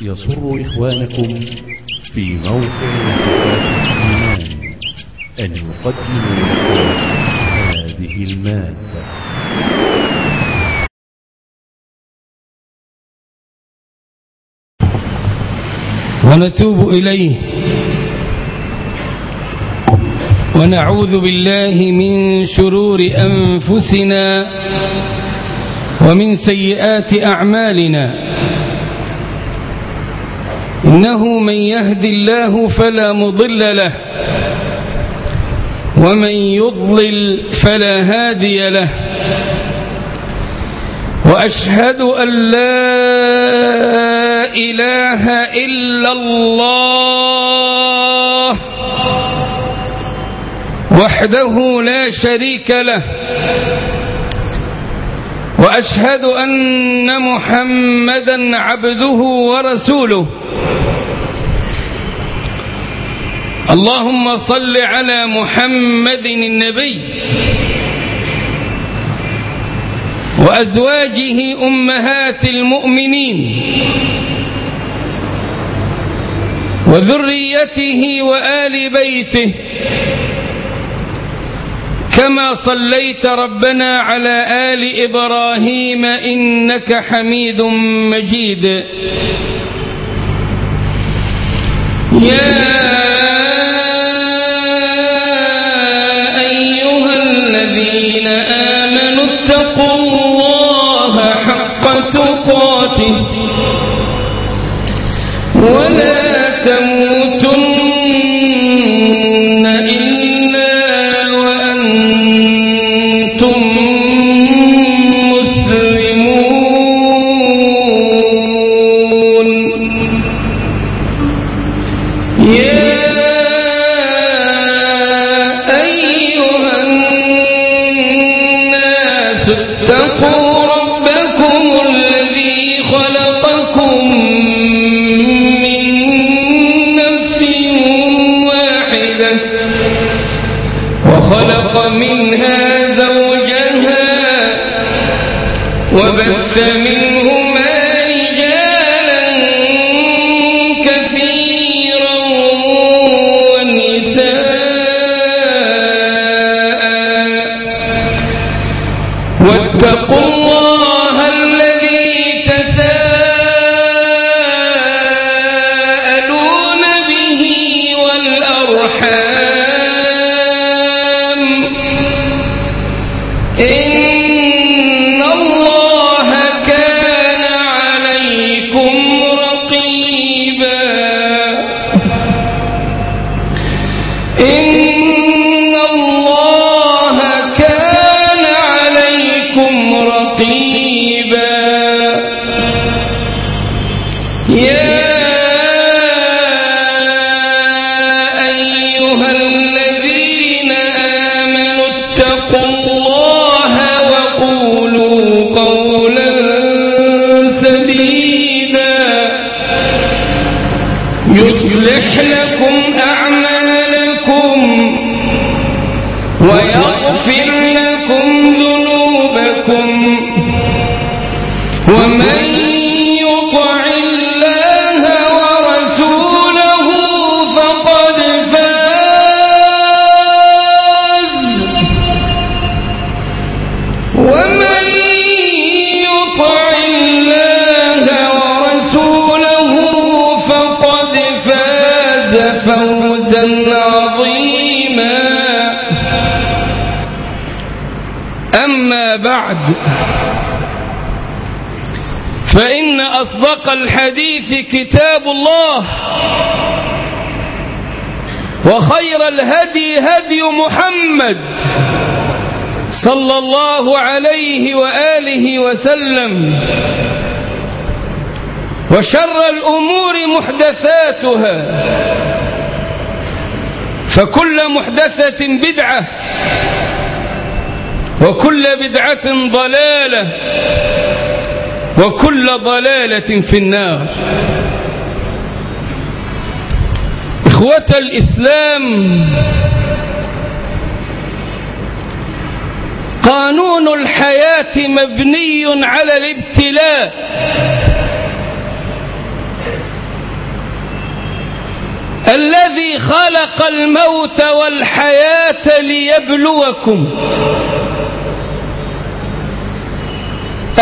يسر إخوانكم في موقع الإيمان أن يقدموا هذه المادة. ونتوب إليه. ونعوذ بالله من شرور أنفسنا ومن سيئات أعمالنا. إنه من يهد الله فلا مضل له ومن يضلل فلا هادي له. وأشهد أن لا إله إلا الله وحده لا شريك له. وأشهد أن محمدا عبده ورسوله. اللهم صل على محمد النبي وأزواجه أمهات المؤمنين وذريته وآل بيته كما صليت ربنا على آل إبراهيم إنك حميد مجيد يا إن كتاب الله. وخير الهدي هدي محمد صلى الله عليه وآله وسلم. وشر الأمور محدثاتها. فكل محدثة بدعة. وكل بدعة ضلالة. وكل ضلالة في النار. إخوة الإسلام. قانون الحياة مبني على الابتلاء. الذي خلق الموت والحياة ليبلوكم.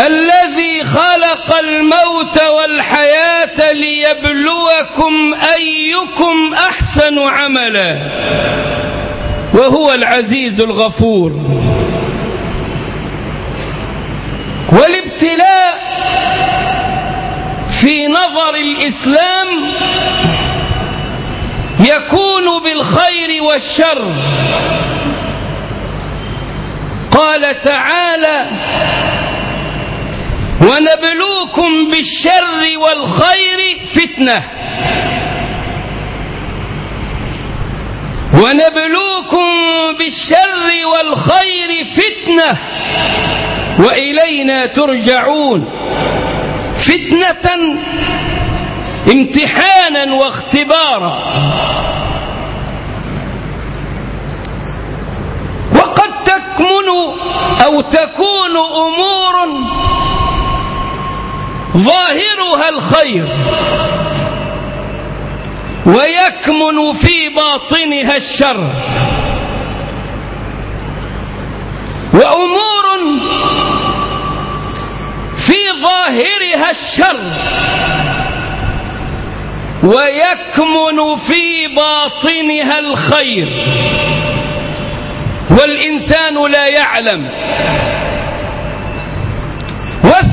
الذي خلق الموت والحياة ليبلوكم أيكم أحسن عملا. وهو العزيز الغفور. والابتلاء في نظر الإسلام يكون بالخير والشر. قال تعالى ونبلوكم بالشر والخير فتنة. ونبلوكم بالشر والخير فتنة. وإلينا ترجعون. فتنة امتحانا واختبارا. وقد تكمن أو تكون أمور ظاهرها الخير ويكمن في باطنها الشر وأمور في ظاهرها الشر ويكمن في باطنها الخير والإنسان لا يعلم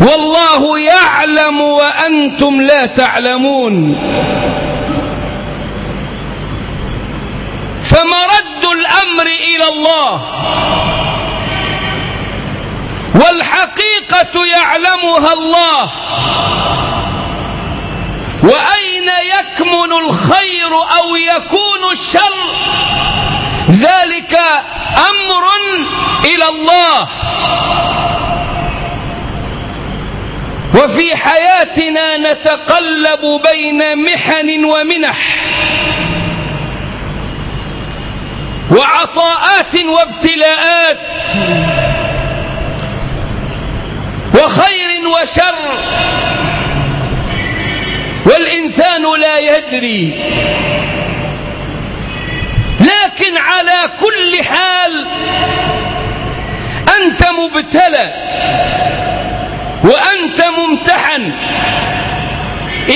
والله يعلم وأنتم لا تعلمون. فمرد الأمر إلى الله. والحقيقة يعلمها الله. وأين يكمن الخير أو يكون الشر؟ ذلك أمر إلى الله. وفي حياتنا نتقلب بين محن ومنح وعطاءات وابتلاءات وخير وشر والإنسان لا يدري. لكن على كل حال أنت مبتلى. وأنت ممتحن.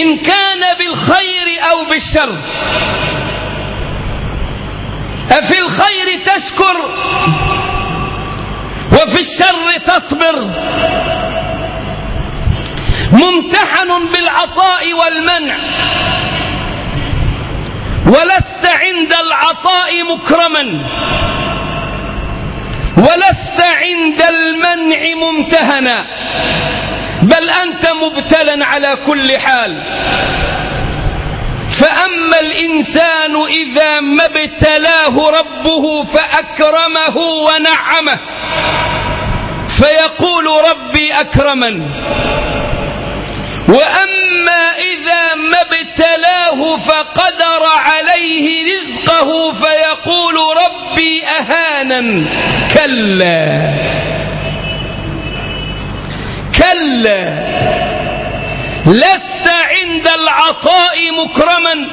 إن كان بالخير أو بالشر. أفي الخير تشكر وفي الشر تصبر. ممتحن بالعطاء والمنع. ولست عند العطاء مكرما. ولست عند المنع ممتهنا بل أنت مبتلا على كل حال. فأما الإنسان إذا ما ابتلاه ربه فأكرمه ونعمه فيقول ربي أكرمن. وأما إذا ما ابتلاه فقدر عليه رزقه فيقول ربي أهانا. كلا. كلا. لست عند العطاء مكرما.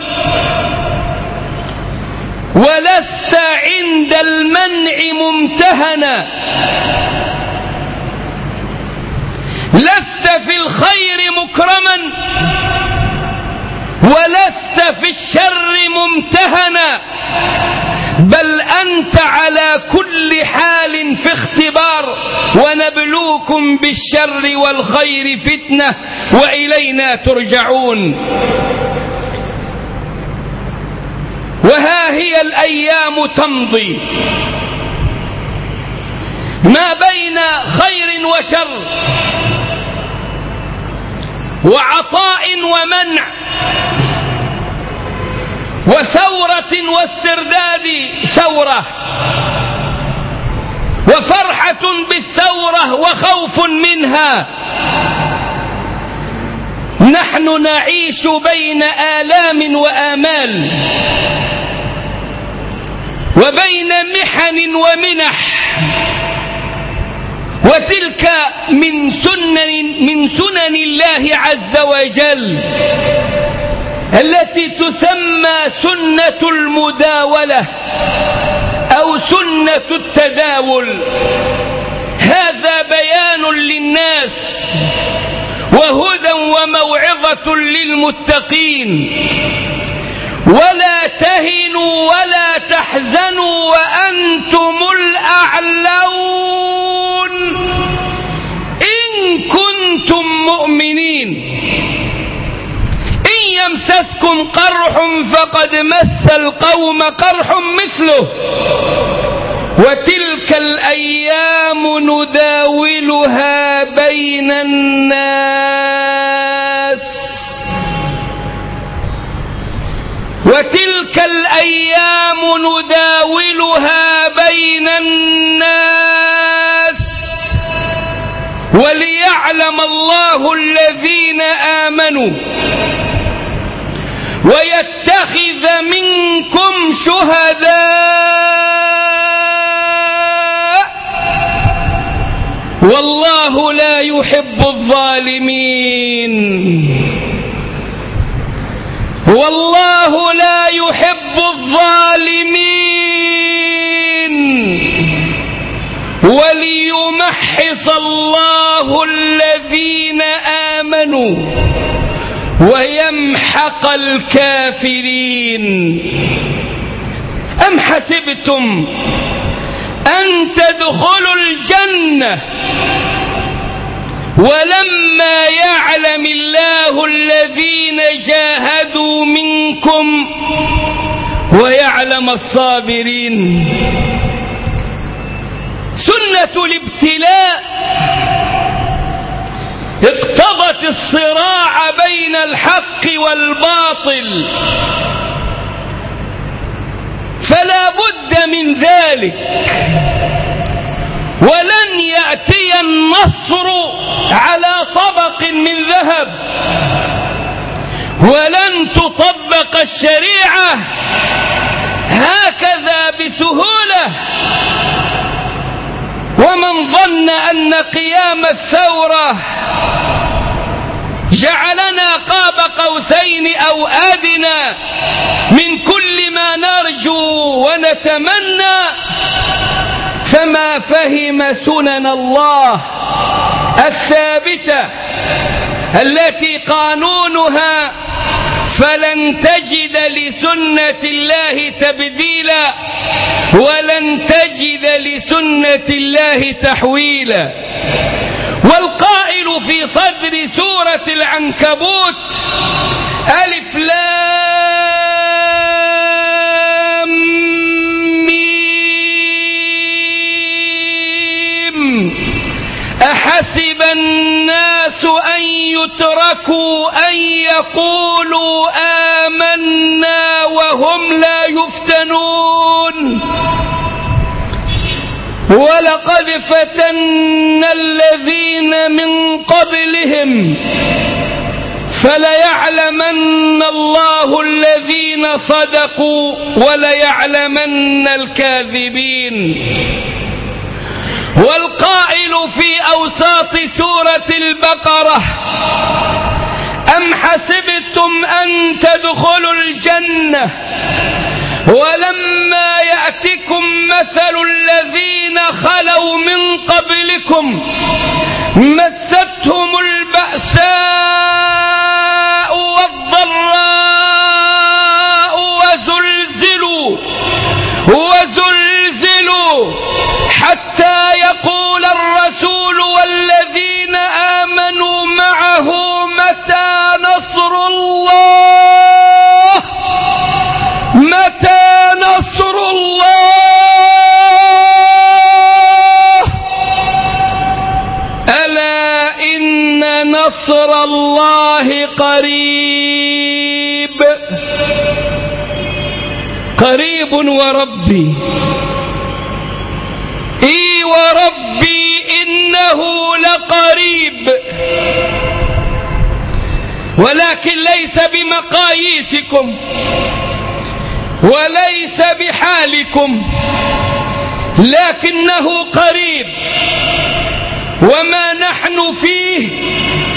ولست عند المنع ممتهنا. لست في الخير مكرما ولست في الشر ممتهنا بل أنت على كل حال في اختبار ونبلوكم بالشر والخير فتنة وإلينا ترجعون. وها هي الأيام تمضي. ما بين خير وشر؟ وعطاء ومنع وثورة واسترداد ثورة قناعة بالثورة وخوف منها نحن نعيش بين آلام وآمال وبين محن ومنح وتلك من سنن من سنن الله عز وجل التي تسمى سنة المداولة أو سنة التداول. هذا بيان للناس وهدى وموعظة للمتقين. ولا تهنوا ولا تحزنوا وأنتم الأعلون إن كنتم مؤمنين إن يمسسكم قرح فقد مس القوم قرح مثله. وتلك الأيام نداولها بين الناس. وتلك الأيام نداولها بين الناس. وليعلم الله الذين آمنوا ويتخذ منكم شهداء. والله لا يحب الظالمين. والله لا يحب الظالمين. وليمحص الله الذين آمنوا. ويمحق الكافرين. أم حسبتم أن تدخلوا الجنة ولما يعلم الله الذين جاهدوا منكم ويعلم الصابرين؟ سنة الابتلاء. اقتضت الصراع بين الحق والباطل. فلا بد من ذلك. ولن يأتي النصر على طبق من ذهب. ولن تطبق الشريعة هكذا بسهولة. ومن ظن أن قيام الثورة جعلنا قاب قوسين أو أدنى من كل ما نرجو ونتمنى فما فهم سنن الله الثابتة التي قانونها فلن تجد لسنة الله تبديلا ولن تجد لسنة الله تحويلا. في صدر سورة العنكبوت ألف لام ميم. أحسب الناس أن يتركوا أن يقولوا آمنا وهم لا يفتنون. ولقد فتنا الذين من قبلهم فليعلمن الله الذين صدقوا وليعلمن الكاذبين. والقائل في أوساط سورة البقرة أم حسبتم أن تدخلوا الجنة ولما يأتكم مثل الذين خلوا من قبلكم. مستهم البأساء والضراء وزلزلوا وزلزلوا حتى يقول الرسول والذين آمنوا الله. ألا إن نصر الله قريب. قريب وربي. إي ورب إنه لقريب. ولكن ليس بمقاييسكم. وليس بحالكم لكنه قريب وما نحن فيه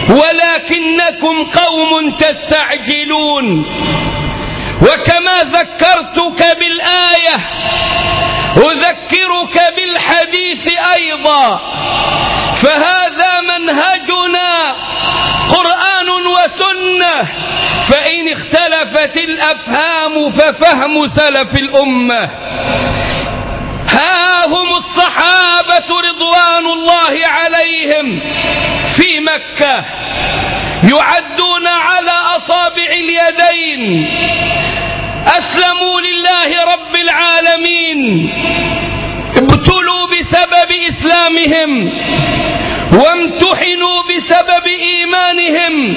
ولكنكم قوم تستعجلون. وكما ذكرتك بالآية أذكرك بالحديث أيضا فهذا منهجنا قرآن وسنة فإن اختلفت الأفهام ففهم سلف الأمة. ها هم الصحابة رضوان الله عليهم في مكة. يعدون على أصابع اليدين. أسلموا لله رب العالمين. ابتلوا بسبب إسلامهم. وامتحنوا بسبب إيمانهم.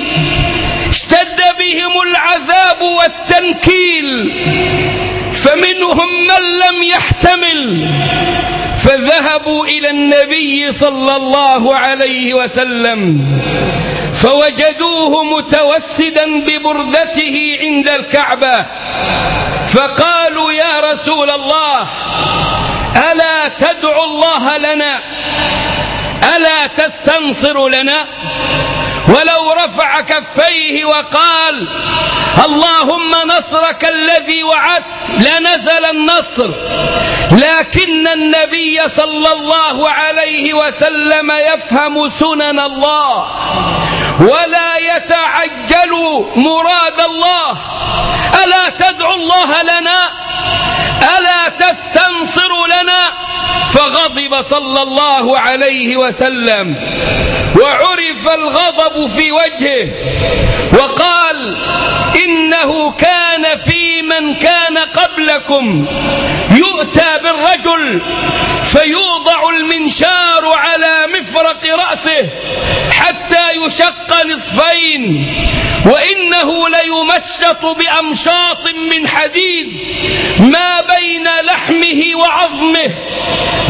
اشتد بهم العذاب والتنكيل فمنهم من لم يحتمل فذهبوا إلى النبي صلى الله عليه وسلم فوجدوه متوسدا ببردته عند الكعبة فقالوا يا رسول الله ألا تدعو الله لنا؟ ألا تستنصر لنا؟ ولو رفع كفيه وقال اللهم نصرك الذي وعدت لنزل النصر لكن النبي صلى الله عليه وسلم يفهم سنن الله ولا يتعجل مراد الله. ألا تدعو الله لنا؟ ألا تستنصر لنا؟ فغضب صلى الله عليه وسلم وعرف الغضب في وجهه وقال إنه كان في من كان قبلكم يؤتى بالرجل فيوضع المنشار على مفرق رأسه حتى يشق نصفين وإنه ليمشط بأمشاط من حديد ما بين لحمه وعظمه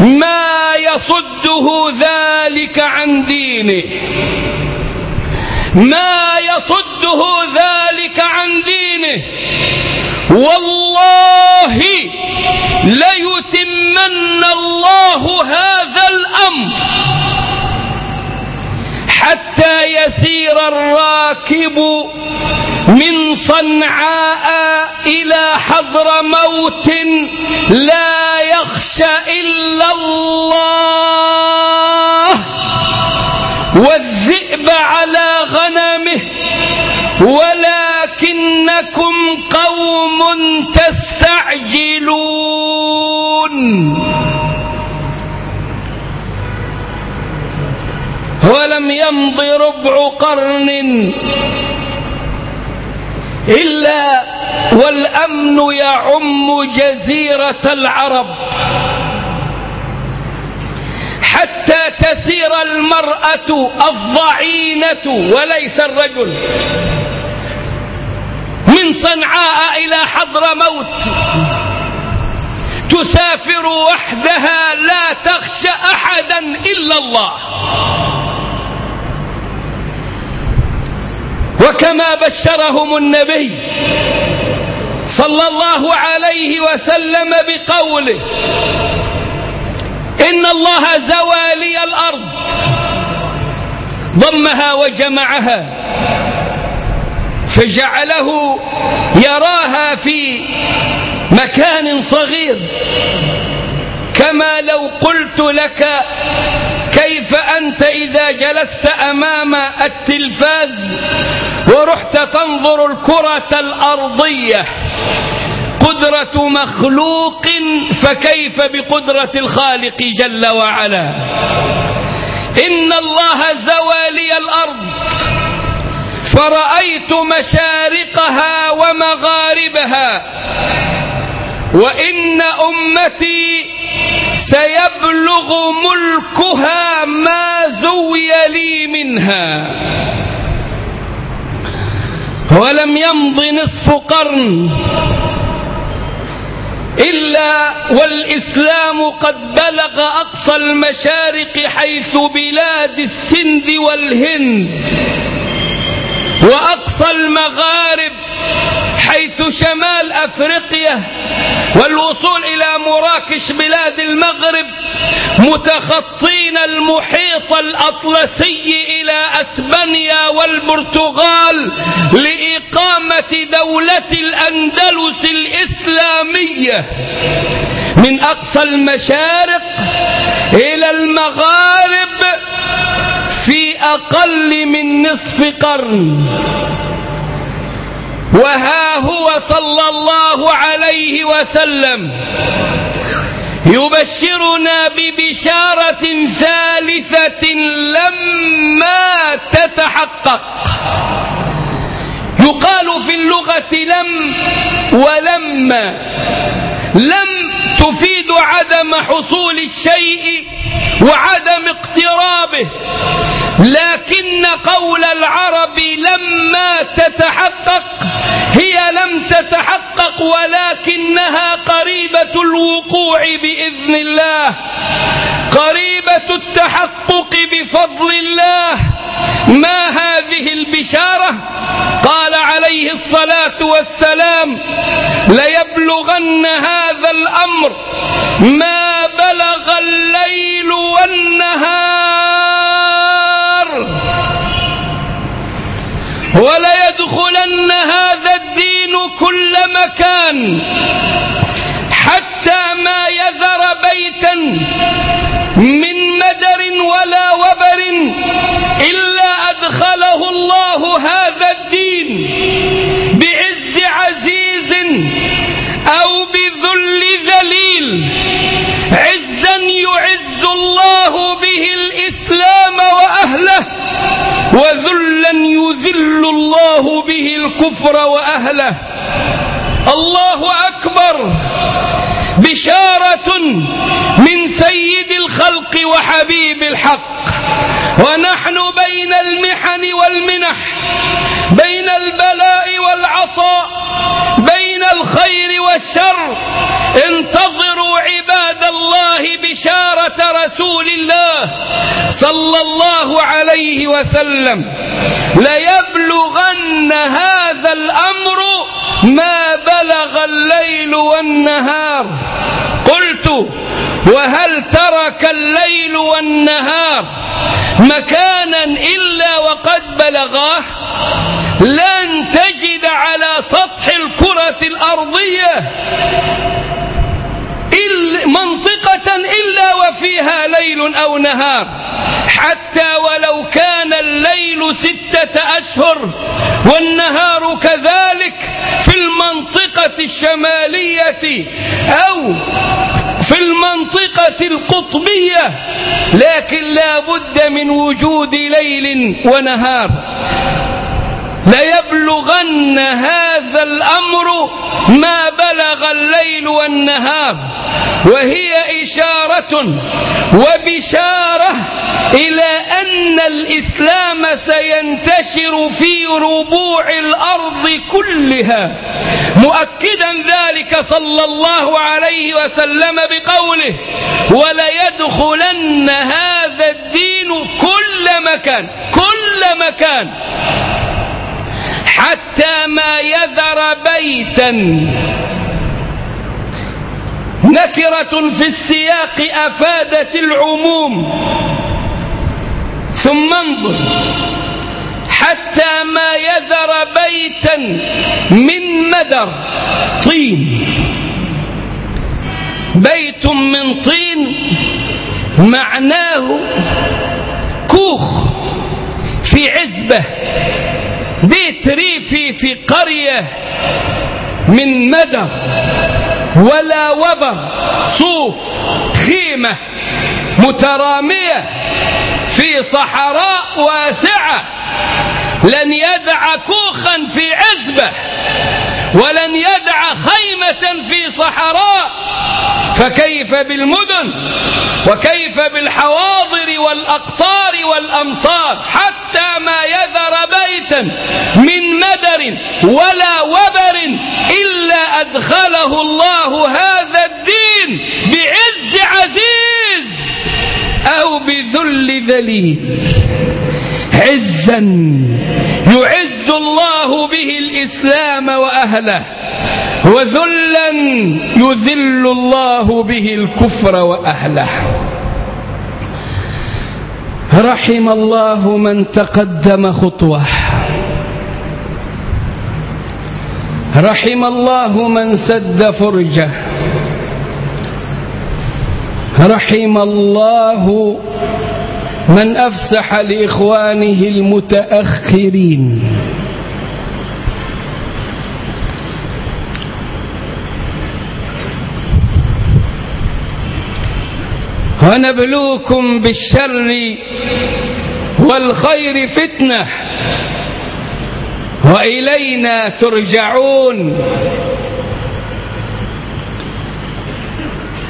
ما يصده ذلك عن دينه. ما يصده ذلك عن دينه. والله ليتمن الله هذا الأمر حتى يسير الراكب من صنعاء إلى حضر موت لا يخشى إلا الله. والذئب على غنمه ولكنكم قوم تستعجلون. ولم يمض ربع قرن إلا والأمن يعم جزيرة العرب. حتى تسير المرأة الضعينة وليس الرجل. من صنعاء إلى حضر موت تسافر وحدها لا تخشى أحدا إلا الله. وكما بشرهم النبي صلى الله عليه وسلم بقوله إن الله زوى لي الأرض. ضمها وجمعها. فجعله يراها في مكان صغير. كما لو قلت لك كيف أنت إذا جلست أمام التلفاز ورحت تنظر الكرة الأرضية. قدرة مخلوق فكيف بقدرة الخالق جل وعلا؟ إن الله زوى لي الأرض. فرأيت مشارقها ومغاربها. وإن أمتي سيبلغ ملكها ما زوي لي منها. ولم يمض نصف قرن. إلا والإسلام قد بلغ أقصى المشارق حيث بلاد السند والهند. وأقصى المغارب حيث شمال أفريقيا والوصول إلى مراكش بلاد المغرب متخطين المحيط الأطلسي إلى أسبانيا والبرتغال لإقامة دولة الأندلس الإسلامية. من أقصى المشارق إلى المغارب في أقل من نصف قرن. وها هو صلى الله عليه وسلم. يبشرنا ببشارة ثالثة لما تتحقق. يقال في اللغة لم ولما لم تفيد عدم حصول الشيء وعدم اقترابه. لكن قول العرب لما تتحقق هي لم تتحقق ولكنها قريبة الوقوع بإذن الله. قريبة التحقق بفضل الله. ما هذه البشارة؟ قال عليه الصلاة والسلام ليبلغن هذا الأمر ما بلغ الليل وليدخلن هذا الدين كل مكان حتى ما يذر بيتا من مدر ولا وبر إلا أدخله الله هذا الدين بعز عزيز أو بذل ذليل عزا يعز الله به الإسلام وأهله وذلا يذل الله به الكفر وأهله. الله أكبر. بشارة من سيد الخلق وحبيب الحق. ونحن بين المحن والمنح بين البلاء والعطاء بين الخير والشر. انتظروا عباد الله بشارة رسول الله صلى الله عليه وسلم. ليبلغن هذا الأمر ما بلغ الليل والنهار. قلت وهل ترك الليل والنهار مكانا إلا وقد بلغاه؟ لن تجد على سطح الكرة الأرضية منطقة إلا وفيها ليل أو نهار. حتى ولو كان الليل ستة أشهر والنهار كذلك في المنطقة الشمالية أو في المنطقة القطبية لكن لا بد من وجود ليل ونهار. ليبلغن هذا الأمر ما بلغ الليل والنهار. وهي إشارة وبشارة إلى أن الإسلام سينتشر في ربوع الأرض كلها. مؤكدا ذلك صلى الله عليه وسلم بقوله وليدخلن هذا الدين كل مكان كل مكان. حتى ما يذر بيتا. نكرة في السياق أفادت العموم. ثم انظر. حتى ما يذر بيتا من مدر. طين. بيت من طين معناه كوخ في عزبة. بيت ريفي في قرية من مدر ولا وبر صوف خيمة مترامية في صحراء واسعة لن يدع كوخا في عزبة. ولن يدع خيمة في صحراء. فكيف بالمدن؟ وكيف بالحواضر والأقطار والأمصار؟ حتى ما يذر بيتا من مدر ولا وبر إلا أدخله الله هذا الدين بعز عزيز أو بذل ذليل. عزا. يعز الله به الإسلام وأهله وذلا يذل الله به الكفر وأهله. رحم الله من تقدم خطوة. رحم الله من سد فرجة. رحم الله من أفسح لإخوانه المتأخرين. ونبلوكم بالشر والخير فتنة. وإلينا ترجعون.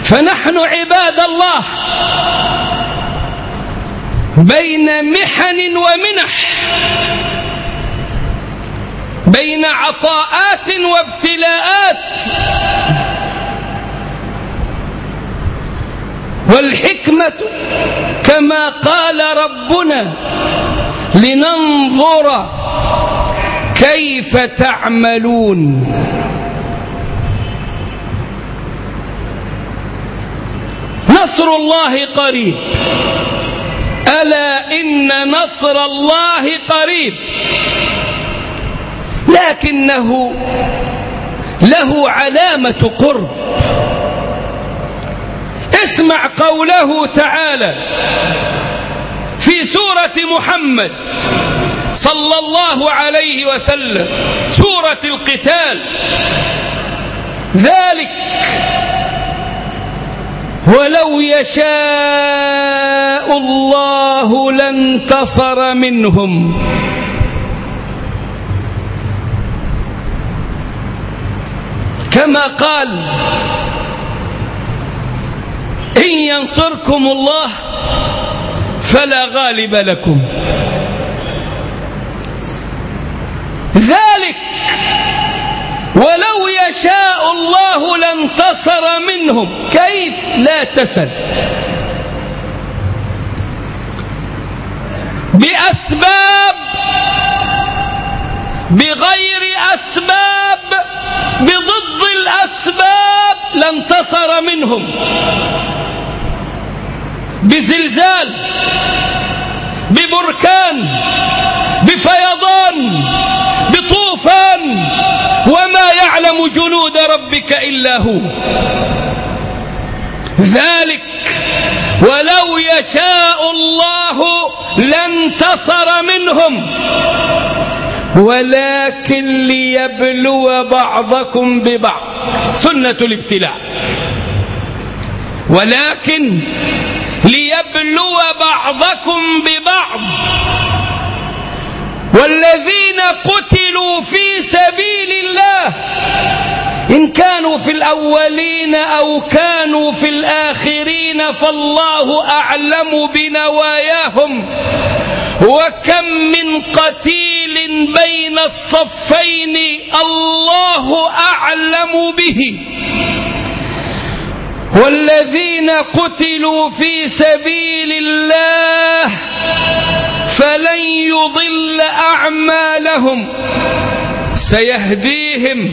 فنحن عباد الله. بين محن ومنح بين عطاءات وابتلاءات. والحكمة كما قال ربنا لننظر كيف تعملون. نصر الله قريب. ألا إن نصر الله قريب. لكنه له علامة قرب. اسمع قوله تعالى في سورة محمد صلى الله عليه وسلم سورة القتال. ذلك ولو يشاء الله لانتصر منهم. كما قال إن ينصركم الله فلا غالب لكم. ذلك ولو يشاء الله لانتصر منهم. كيف لا تسل؟ بأسباب بغير أسباب بضد الأسباب لانتصر منهم. بزلزال ببركان بفيضان بطوفان وما يعلم جنود ربك إلا هو. ذلك ولو يشاء الله لانتصر منهم. ولكن ليبلو بعضكم ببعض. سنة الابتلاء. ولكن ليبلو بعضكم ببعض. والذين قتلوا في سبيل الله إن كانوا في الأولين أو كانوا في الآخرين فالله أعلم بنواياهم وكم من قتيل بين الصفين الله أعلم به والذين قتلوا في سبيل الله فلن يضل أعمالهم سيهديهم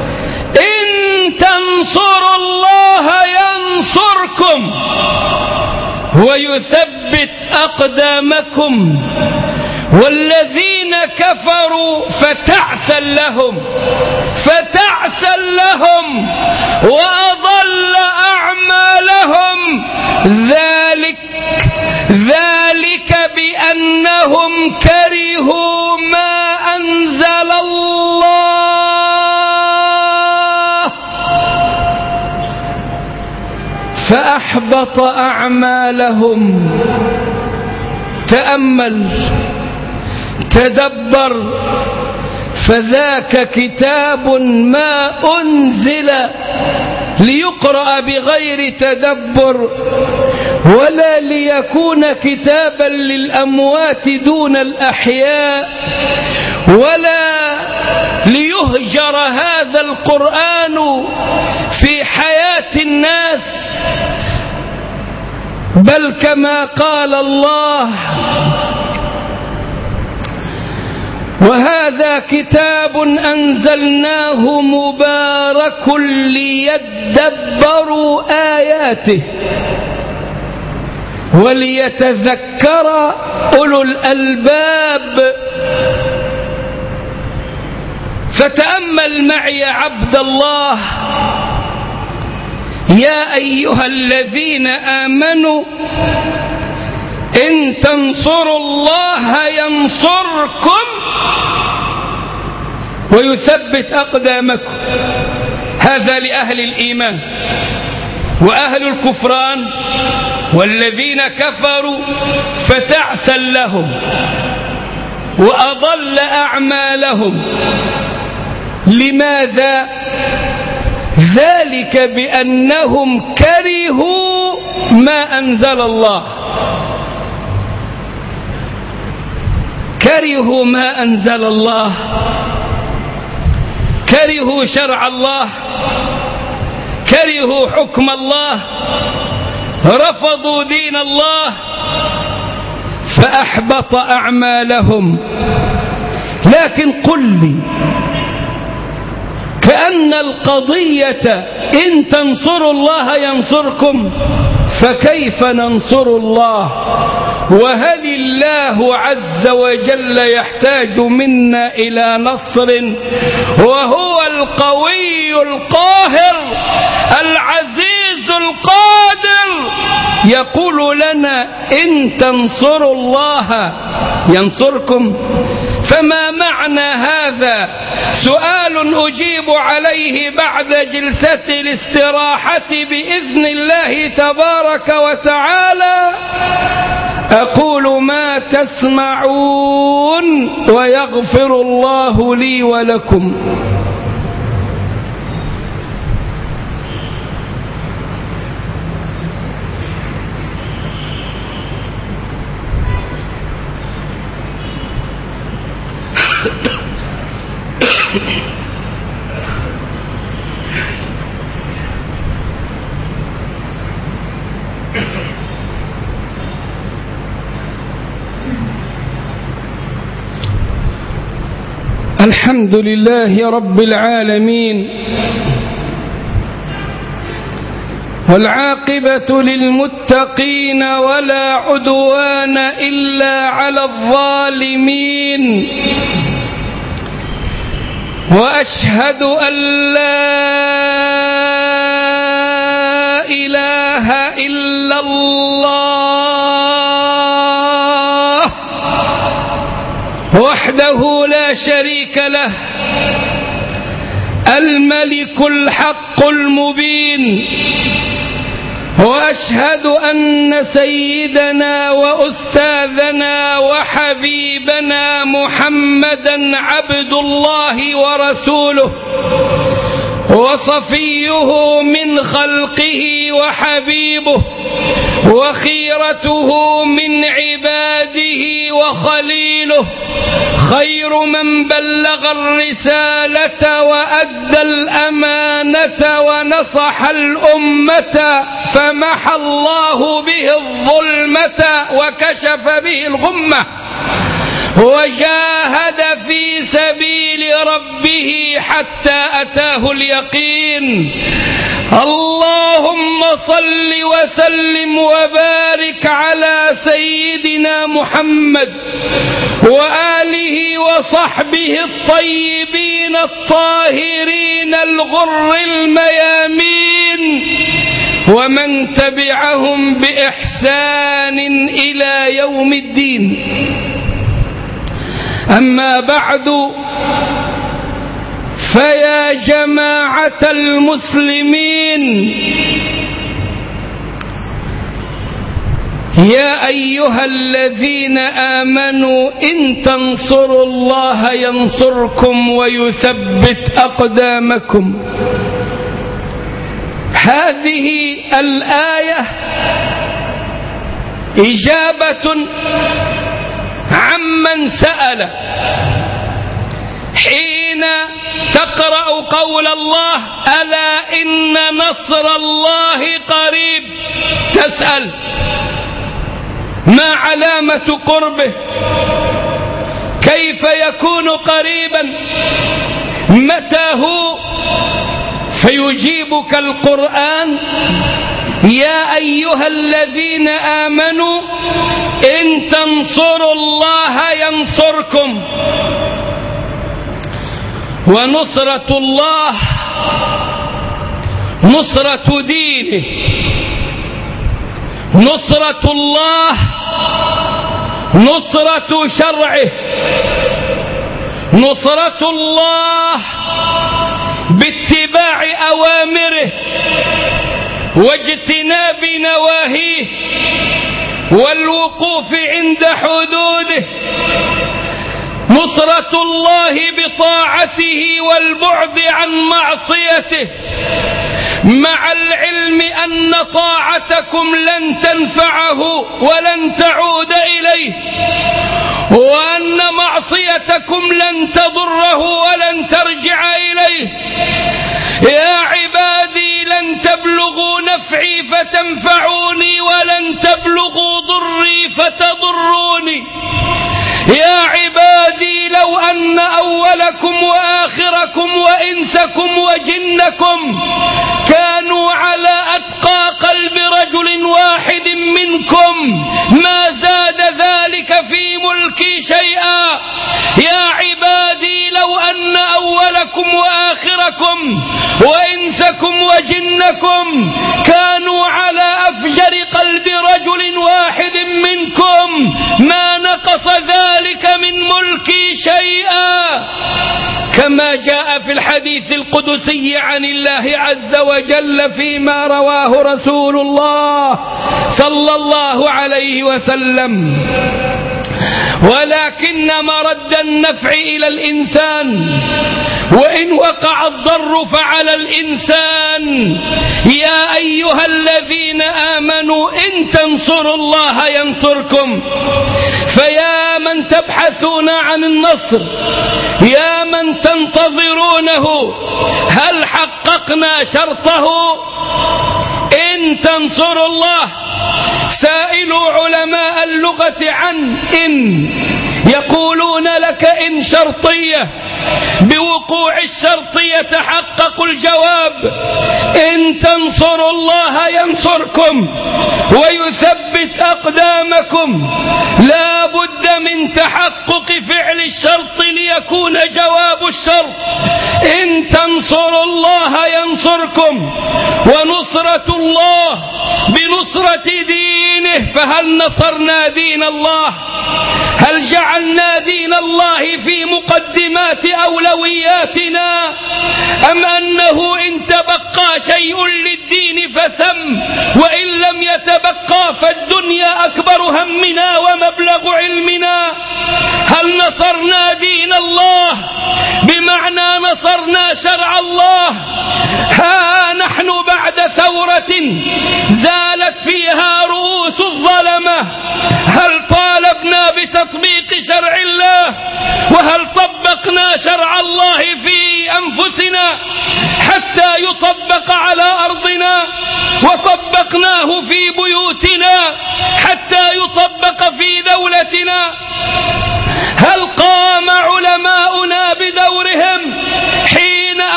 تنصروا الله ينصركم ويثبت أقدامكم والذين كفروا فتعسا لهم فتعسا لهم وأضل أعمالهم. ذلك ذلك بأنهم كرهوا ما أنزل الله. فأحبط أعمالهم. تأمل. تدبر. فذاك كتاب ما أنزل ليقرأ بغير تدبر. ولا ليكون كتابا للأموات دون الأحياء. ولا ليهجر هذا القرآن في حياة الناس. بل كما قال الله. وهذا كتاب أنزلناه مبارك ليدبروا آياته وليتذكر أولو الألباب. فتأمل معي عبد الله. يا أيها الذين آمنوا إن تنصروا الله ينصركم ويثبت أقدامكم. هذا لأهل الإيمان وأهل الكفران والذين كفروا فتعسا لهم وأضل أعمالهم. لماذا ذلك بأنهم كرهوا ما أنزل الله. كرهوا ما أنزل الله. كرهوا شرع الله. كرهوا حكم الله. رفضوا دين الله. فأحبط أعمالهم. لكن قل لي كأن القضية إن تنصروا الله ينصركم فكيف ننصر الله؟ وهل الله عز وجل يحتاج منا إلى نصر؟ وهو القوي القاهر العزيز القادر. يقول لنا إن تنصروا الله ينصركم. فما معنى هذا؟ سؤال أجيب عليه بعد جلسة الاستراحة بإذن الله تبارك وتعالى. أقول ما تسمعون ويغفر الله لي ولكم. الحمد لله رب العالمين والعاقبة للمتقين ولا عدوان إلا على الظالمين وأشهد أن لا إله إلا الله وحده لا شريك له. الملك الحق المبين. وأشهد أن سيدنا وأستاذنا وحبيبنا محمدا عبد الله ورسوله. وصفيه من خلقه وحبيبه وخيرته من عباده وخليله. خير من بلغ الرسالة وأدى الأمانة ونصح الأمة فمحى الله به الظلمة وكشف به الغمة. وجاهد في سبيل ربه حتى أتاه اليقين. اللهم صل وسلم وبارك على سيدنا محمد وآله وصحبه الطيبين الطاهرين الغر الميامين ومن تبعهم بإحسان إلى يوم الدين. أما بعد فيا جماعة المسلمين يا أيها الذين آمنوا إن تنصروا الله ينصركم ويثبت أقدامكم. هذه الآية إجابة عمن سأل. حين تقرأ قول الله ألا إن نصر الله قريب؟ تسأل. ما علامة قربه؟ كيف يكون قريبا؟ متى هو؟ فيجيبك القرآن يا أيها الذين آمنوا إن تنصروا الله ينصركم ونصرة الله نصرة دينه نصرة الله نصرة شرعه نصرة الله باتباع أوامره واجتناب نواهيه والوقوف عند حدوده نصرة الله بطاعته والبعد عن معصيته. مع العلم أن طاعتكم لن تنفعه ولن تعود إليه وأن معصيتكم لن تضره ولن ترجع إليه. يا عبادي لن تبلغوا نفعي فتنفعوني ولن تبلغوا ضري فتضروني. يا عبادي لو أن أولكم وآخركم وإنسكم وجنكم كانوا على أتقى قلب رجل واحد منكم ما زاد ذلك في ملكي شيئا. يا عبادي لو أن أولكم وآخركم وإنسكم وجنكم كانوا على أفجر قلب رجل واحد منكم ما نقص ذلك من ملكي شيئا. كما جاء في الحديث القدسي عن الله عز وجل فيما رواه رسول الله صلى الله عليه وسلم. ولكن مرد النفع إلى الإنسان وإن وقع الضر فعلى الإنسان. يا أيها الذين آمنوا إن تنصروا الله ينصركم. فيا من تبحثون عن النصر يا من تنتظرونه هل حققنا شرطه؟ إن تنصروا الله سائلوا علماء اللغة عن إن. يقولون لك إن شرطية بوقوع الشرط يتحقق الجواب. إن تنصروا الله ينصركم ويثبت أقدامكم. لا بد من تحقق فعل الشرط ليكون جواب الشرط. إن تنصروا الله ينصركم ونصرة الله بنصرة دينه فهل نصرنا دين الله؟ هل جعلنا دين الله في مقدمات أولوياتنا؟ أم أنه إن تبقى شيء للدين فسم وإن لم يتبقى فالدنيا أكبر همنا ومبلغ علمنا؟ هل نصرنا دين الله؟ بمعنى نصرنا شرع الله؟ ها نحن بعد ثورة زالت فيها رؤوس الظلمة. هل طالبنا بتطبيق شرع الله؟ وهل طبقنا شرع الله في أنفسنا حتى يطبق على أرضنا؟ وطبقناه في بيوتنا حتى يطبق في دولتنا؟ هل قام علماؤنا بدورهم حين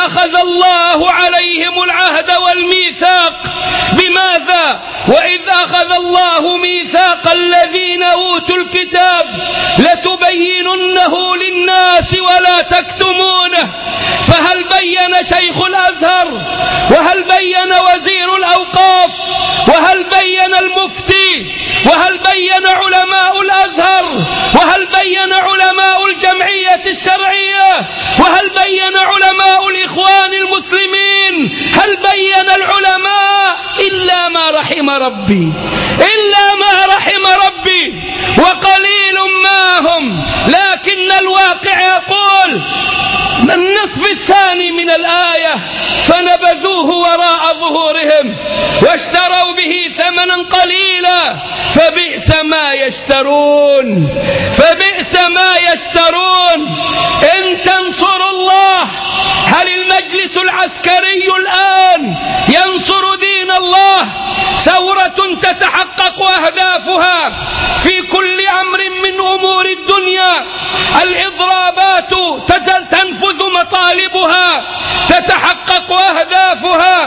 أخذ الله عليهم العهد والميثاق. بماذا؟ وإذ أخذ الله ميثاق الذين أوتوا الكتاب لتبيننه للناس ولا تكتمونه. فهل بين شيخ الأزهر؟ وهل بين وزير الأوقاف؟ وهل بين المفتي؟ وهل بين علماء الأزهر؟ وهل بين علماء الجمعية الشرعية؟ وهل بين علماء الإخوان المسلمين هل بين العلماء إلا ما رحم ربي؟ إلا ما رحم ربي وقليل ما هم. لكن الواقع يقول النصف الثاني من الآية فنبذوه وراء ظهورهم واشتروا به ثمنا قليلا فبئس ما يشترون فبئس ما يشترون إن تنصروا الله هل المجلس العسكري الآن ينصر دين الله ثورة تتحقق أهدافها في كل أمر من أمور الدنيا. الإضرابات تنفذ مطالبها تتحقق أهدافها.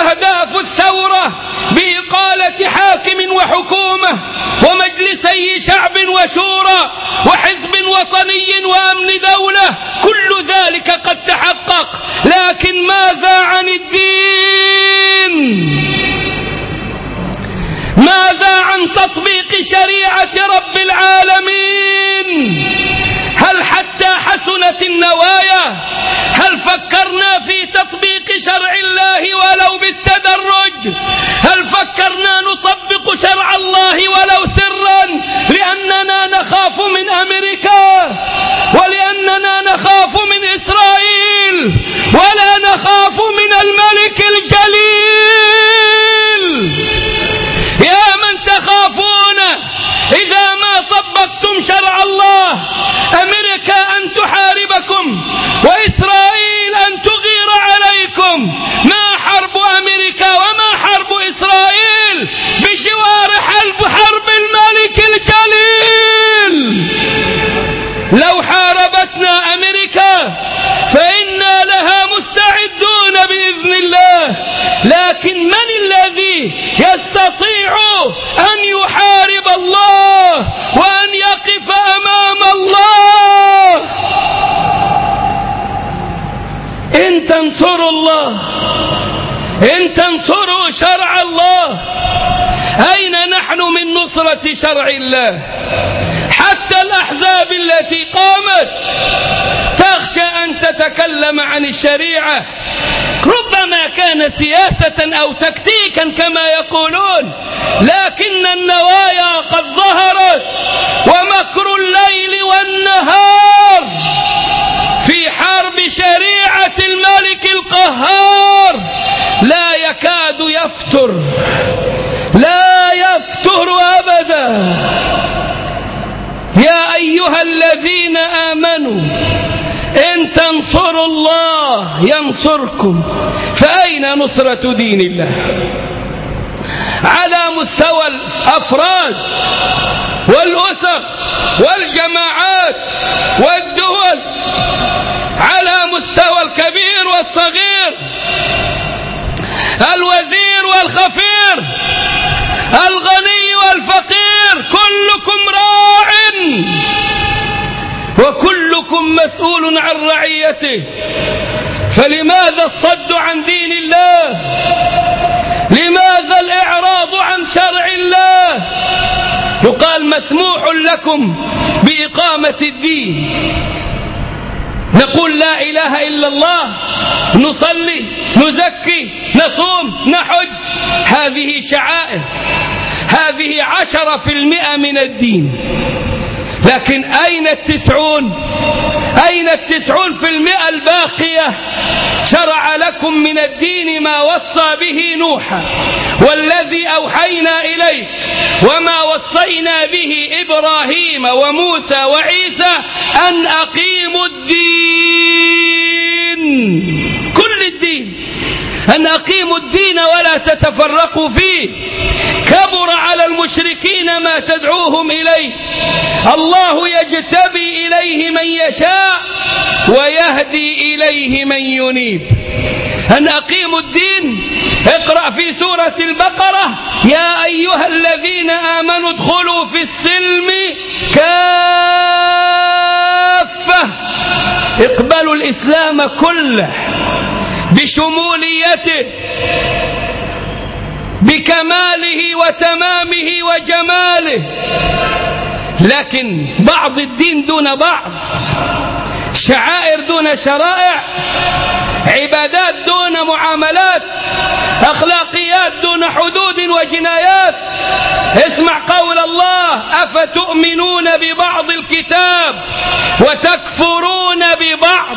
أهداف الثورة بإقالة حاكم وحكومة ومجلسي شعب وشورى وحزب وطني وأمن دولة. كل ذلك قد تحقق لكن ماذا عن الدين؟ ماذا عن تطبيق شريعة رب العالمين؟ هل حتى حسنت النوايا؟ هل فكرنا في تطبيق شرع الله ولو بالتدرج؟ هل فكرنا نطبق شرع الله ولو سرا لأننا نخاف من أمريكا؟ ولأننا نخاف من إسرائيل؟ ولا نخاف من الملك الجليل؟ يا من تخافون؟ إذا ما طبقتم شرع الله أمريكا أن تحاربكم وإسرائيل أن تغير عليكم. ما حرب أمريكا وما حرب إسرائيل؟ بجوار حرب حرب الملك الجليل. لو حاربتنا أمريكا فإنا لها مستعدون بإذن الله. لكن من الذي يستطيع أن يحارب الله وأن يقف أمام الله؟ إن تنصروا الله إن تنصروا شرع الله أين نحن من نصرة شرع الله؟ حتى الأحزاب التي قامت تخشى أن تتكلم عن الشريعة. ربما كان سياسة أو تكتيكا كما يقولون لكن النوايا قد ظهرت ومكر الليل والنهار في حرب شريعة الملك القهار لا يكاد يفتر. لا يفتر أبدا. يا أيها الذين آمنوا إن تنصروا الله ينصركم. فأين نصرة دين الله؟ على مستوى الأفراد والأسر والجماعات والدول على مستوى الكبير والصغير الوزير والخفير. الغني والفقير كلكم راع. وكلكم مسؤول عن رعيته. فلماذا الصد عن دين الله؟ لماذا الإعراض عن شرع الله؟ يقال مسموح لكم بإقامة الدين. نقول لا إله إلا الله. نصلي نزكي نصوم نحج. هذه شعائر. هذه عشرة في المئة من الدين. لكن أين التسعون؟ أين التسعون في المئة الباقية؟ شرع لكم من الدين ما وصى به نوحا والذي أوحينا إليك وما وصينا به إبراهيم وموسى وعيسى أن أقيموا الدين. أن أقيموا الدين ولا تتفرقوا فيه. كبر على المشركين ما تدعوهم إليه. الله يجتبي إليه من يشاء ويهدي إليه من ينيب. أن أقيموا الدين. اقرأ في سورة البقرة. يا أيها الذين آمنوا ادخلوا في السلم كافة. اقبلوا الإسلام كله. بشموليته بكماله وتمامه وجماله. لكن بعض الدين دون بعض شعائر دون شرائع عبادات دون معاملات أخلاقيات دون حدود وجنايات. اسمع قول الله أفتؤمنون ببعض الكتاب وتكفرون ببعض؟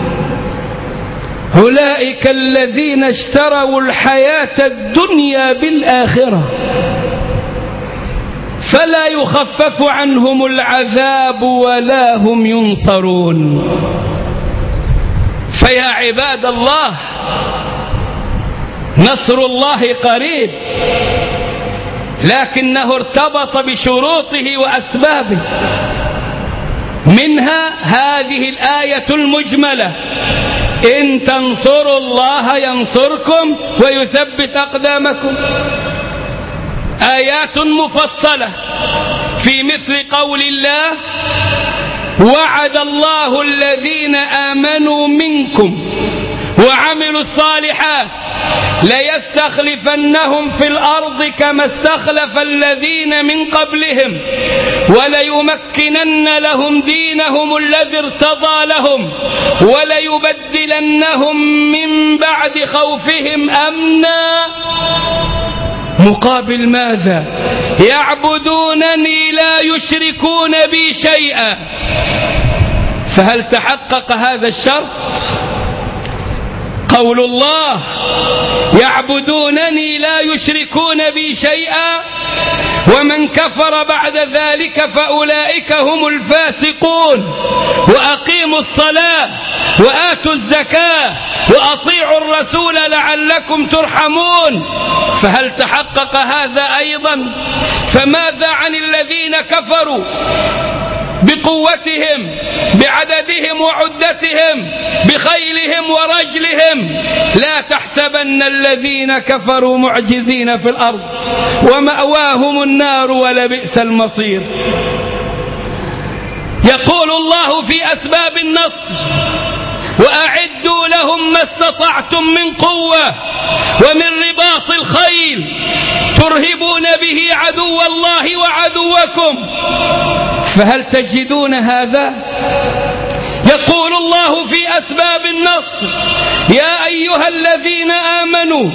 أولئك الذين اشتروا الحياة الدنيا بالآخرة. فلا يخفف عنهم العذاب ولا هم ينصرون. فيا عباد الله نصر الله قريب لكنه ارتبط بشروطه وأسبابه. منها هذه الآية المجملة. إن تنصروا الله ينصركم ويثبت أقدامكم. آيات مفصلة في مثل قول الله وعد الله الذين آمنوا منكم وعملوا الصالحات ليستخلفنهم في الأرض كما استخلف الذين من قبلهم وليمكنن لهم دينهم الذي ارتضى لهم وليبدلنهم من بعد خوفهم أمنا. مقابل ماذا؟ يعبدونني لا يشركون بي شيئا. فهل تحقق هذا الشرط؟ قول الله. يعبدونني لا يشركون بي شيئا. ومن كفر بعد ذلك فأولئك هم الفاسقون. وأقيموا الصلاة وآتوا الزكاة وأطيعوا الرسول لعلكم ترحمون. فهل تحقق هذا أيضا؟ فماذا عن الذين كفروا؟ بقوتهم بعددهم وعدتهم بخيلهم ورجلهم. لا تحسبن الذين كفروا معجزين في الأرض ومأواهم النار ولبئس المصير. يقول الله في أسباب النصر وأعدوا لهم ما استطعتم من قوة ومن رباط الخيل ترهبون به عدو الله وعدوكم. فهل تجدون هذا يقول الله في أسباب النصر يا أيها الذين آمنوا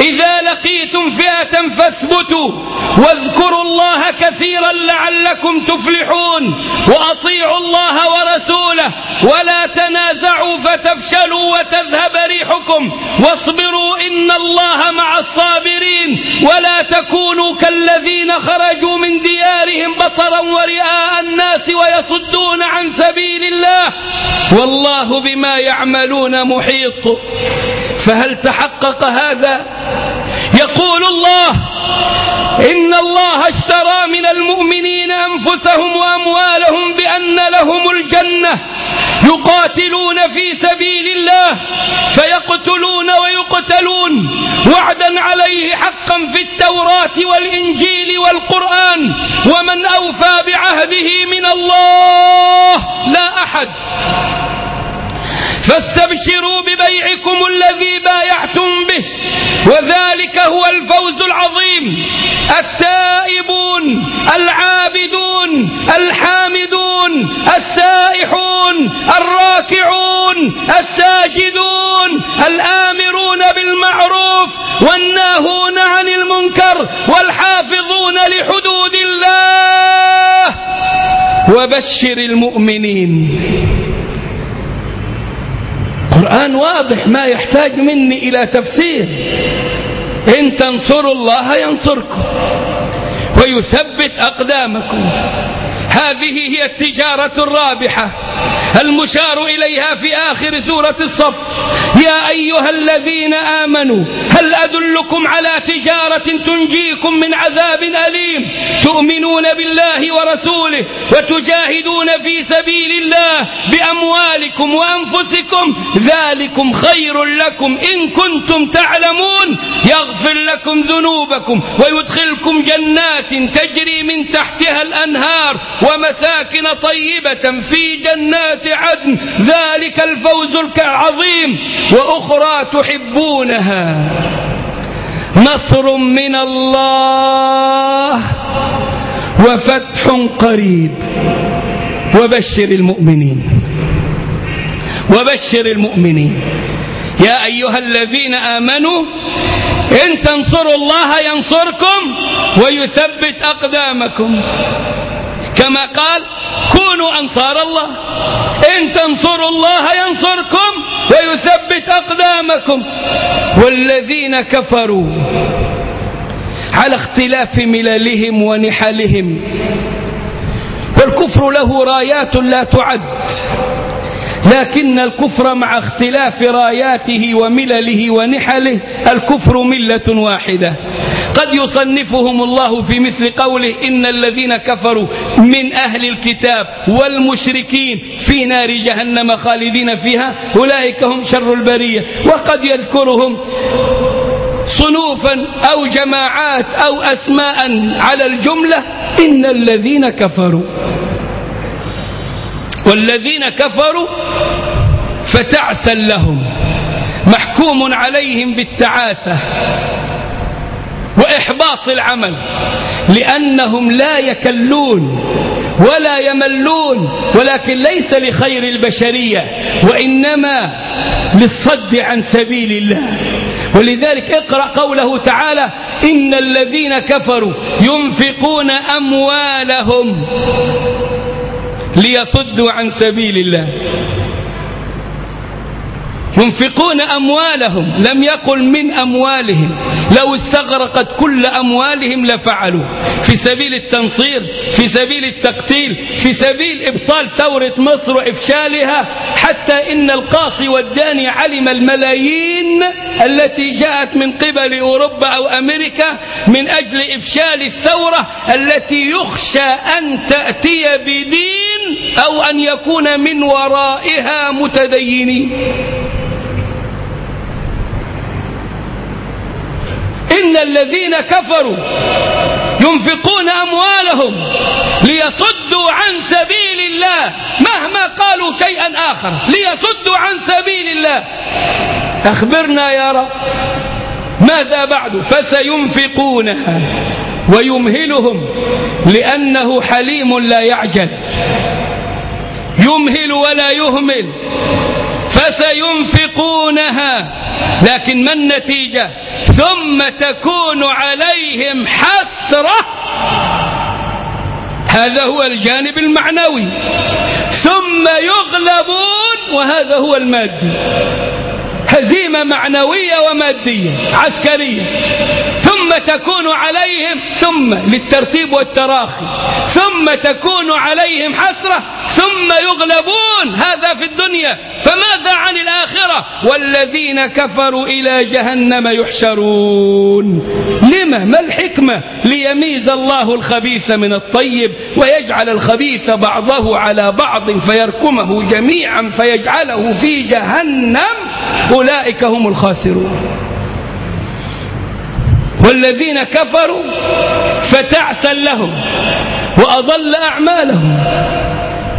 إذا لقيتم فئة فاثبتوا واذكروا الله كثيرا لعلكم تفلحون وأطيعوا الله ورسوله ولا تنازعوا فتفشلوا وتذهب ريحكم واصبروا إن الله مع الصابرين ولا تكونوا كالذين خرجوا من ديارهم بطرا ورئاء الناس ويصدون عن سبيل الله. والله بما يعملون محيط. فهل تحقق هذا؟ يقول الله إن الله اشترى من المؤمنين أنفسهم وأموالهم بأن لهم الجنة يقاتلون في سبيل الله فيقتلون ويقتلون. وعدا عليه حقا في التوراة والإنجيل والقرآن ومن أوفى بعهده من الله لا أحد. فاستبشروا ببيعكم الذي بايعتم به. وذلك هو الفوز العظيم. التائبون العابدون الحامدون السائحون الراكعون الساجدون الآمرون بالمعروف والناهون عن المنكر والحافظون لحدود الله. وبشر المؤمنين. قرآن واضح ما يحتاج مني إلى تفسير. إن تنصروا الله ينصركم ويثبت أقدامكم. هذه هي التجارة الرابحة المشار إليها في آخر سورة الصف. يا أيها الذين آمنوا هل أدلكم على تجارة تنجيكم من عذاب أليم؟ تؤمنون بالله الله ورسوله وتجاهدون في سبيل الله بأموالكم وأنفسكم. ذلكم خير لكم إن كنتم تعلمون. يغفر لكم ذنوبكم ويدخلكم جنات تجري من تحتها الأنهار ومساكن طيبة في جنات عدن. ذلك الفوز العظيم. وأخرى تحبونها. نصر من الله وفتح قريب. وبشر المؤمنين. وبشر المؤمنين. يا أيها الذين آمنوا إن تنصروا الله ينصركم ويثبت أقدامكم. كما قال كونوا أنصار الله إن تنصروا الله ينصركم ويثبت أقدامكم. والذين كفروا على اختلاف مللهم ونحلهم والكفر له رايات لا تعد لكن الكفر مع اختلاف راياته وملله ونحله الكفر ملة واحدة. قد يصنفهم الله في مثل قوله إن الذين كفروا من أهل الكتاب والمشركين في نار جهنم خالدين فيها أولئك هم شر البرية. وقد يذكرهم صنوفا أو جماعات أو أسماء على الجملة إن الذين كفروا. والذين كفروا فتعسا لهم محكوم عليهم بالتعاسة. وإحباط العمل لأنهم لا يكلون ولا يملون ولكن ليس لخير البشرية وإنما للصد عن سبيل الله. ولذلك اقرأ قوله تعالى إن الذين كفروا ينفقون أموالهم ليصدوا عن سبيل الله. ينفقون أموالهم لم يقل من أموالهم. لو استغرقت كل أموالهم لفعلوا. في سبيل التنصير في سبيل التقتيل في سبيل إبطال ثورة مصر وإفشالها حتى إن القاصي والداني علم الملايين التي جاءت من قبل أوروبا أو أمريكا من أجل إفشال الثورة التي يخشى أن تأتي بدين أو أن يكون من ورائها متدينين. إن الذين كفروا ينفقون أموالهم ليصدوا عن سبيل الله مهما قالوا شيئا آخر. ليصدوا عن سبيل الله. أخبرنا يا رب ماذا بعد؟ فسينفقونها ويمهلهم لأنه حليم لا يعجل. يمهل ولا يهمل. فسينفقونها. لكن ما النتيجة؟ ثم تكون عليهم حسرة. هذا هو الجانب المعنوي. ثم يغلبون وهذا هو المادي. هزيمة معنوية ومادية عسكرية. ثم تكون عليهم ثم للترتيب والتراخي ثم تكون عليهم حسرة ثم يغلبون. هذا في الدنيا. فماذا عن الآخرة؟ والذين كفروا إلى جهنم يحشرون. لما؟ ما الحكمة؟ ليميز الله الخبيث من الطيب ويجعل الخبيث بعضه على بعض فيركمه جميعا فيجعله في جهنم. أولئك هم الخاسرون. والذين كفروا فتعسا لهم وأضل أعمالهم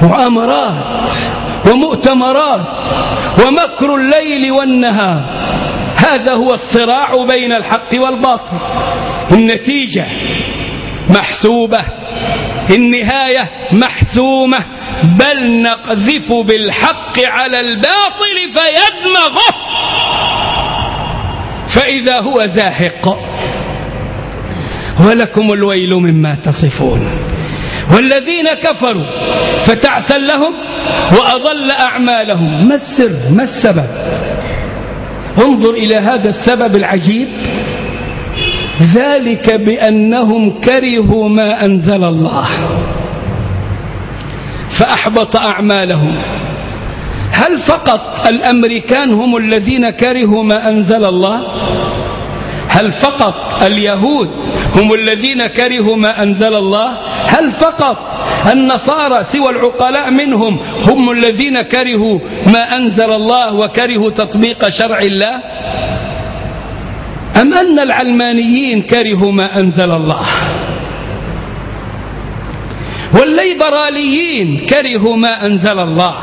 مؤامرات ومؤتمرات ومكر الليل والنهار. هذا هو الصراع بين الحق والباطل. النتيجة محسوبة النهاية محسومة. بل نقذف بالحق على الباطل فيدمغه. فإذا هو زاهق ولكم الويل مما تصفون والذين كفروا فتعسا لهم وأضل أعمالهم. ما السر؟ ما السبب؟ انظر إلى هذا السبب العجيب. ذلك بأنهم كرهوا ما أنزل الله فأحبط أعمالهم. هل فقط الأمريكان هم الذين كرهوا ما أنزل الله؟ هل فقط اليهود هم الذين كرهوا ما أنزل الله؟ هل فقط النصارى سوى العقلاء منهم هم الذين كرهوا ما أنزل الله وكرهوا تطبيق شرع الله؟ أم أن العلمانيين كرهوا ما أنزل الله؟ والليبراليين كرهوا ما أنزل الله؟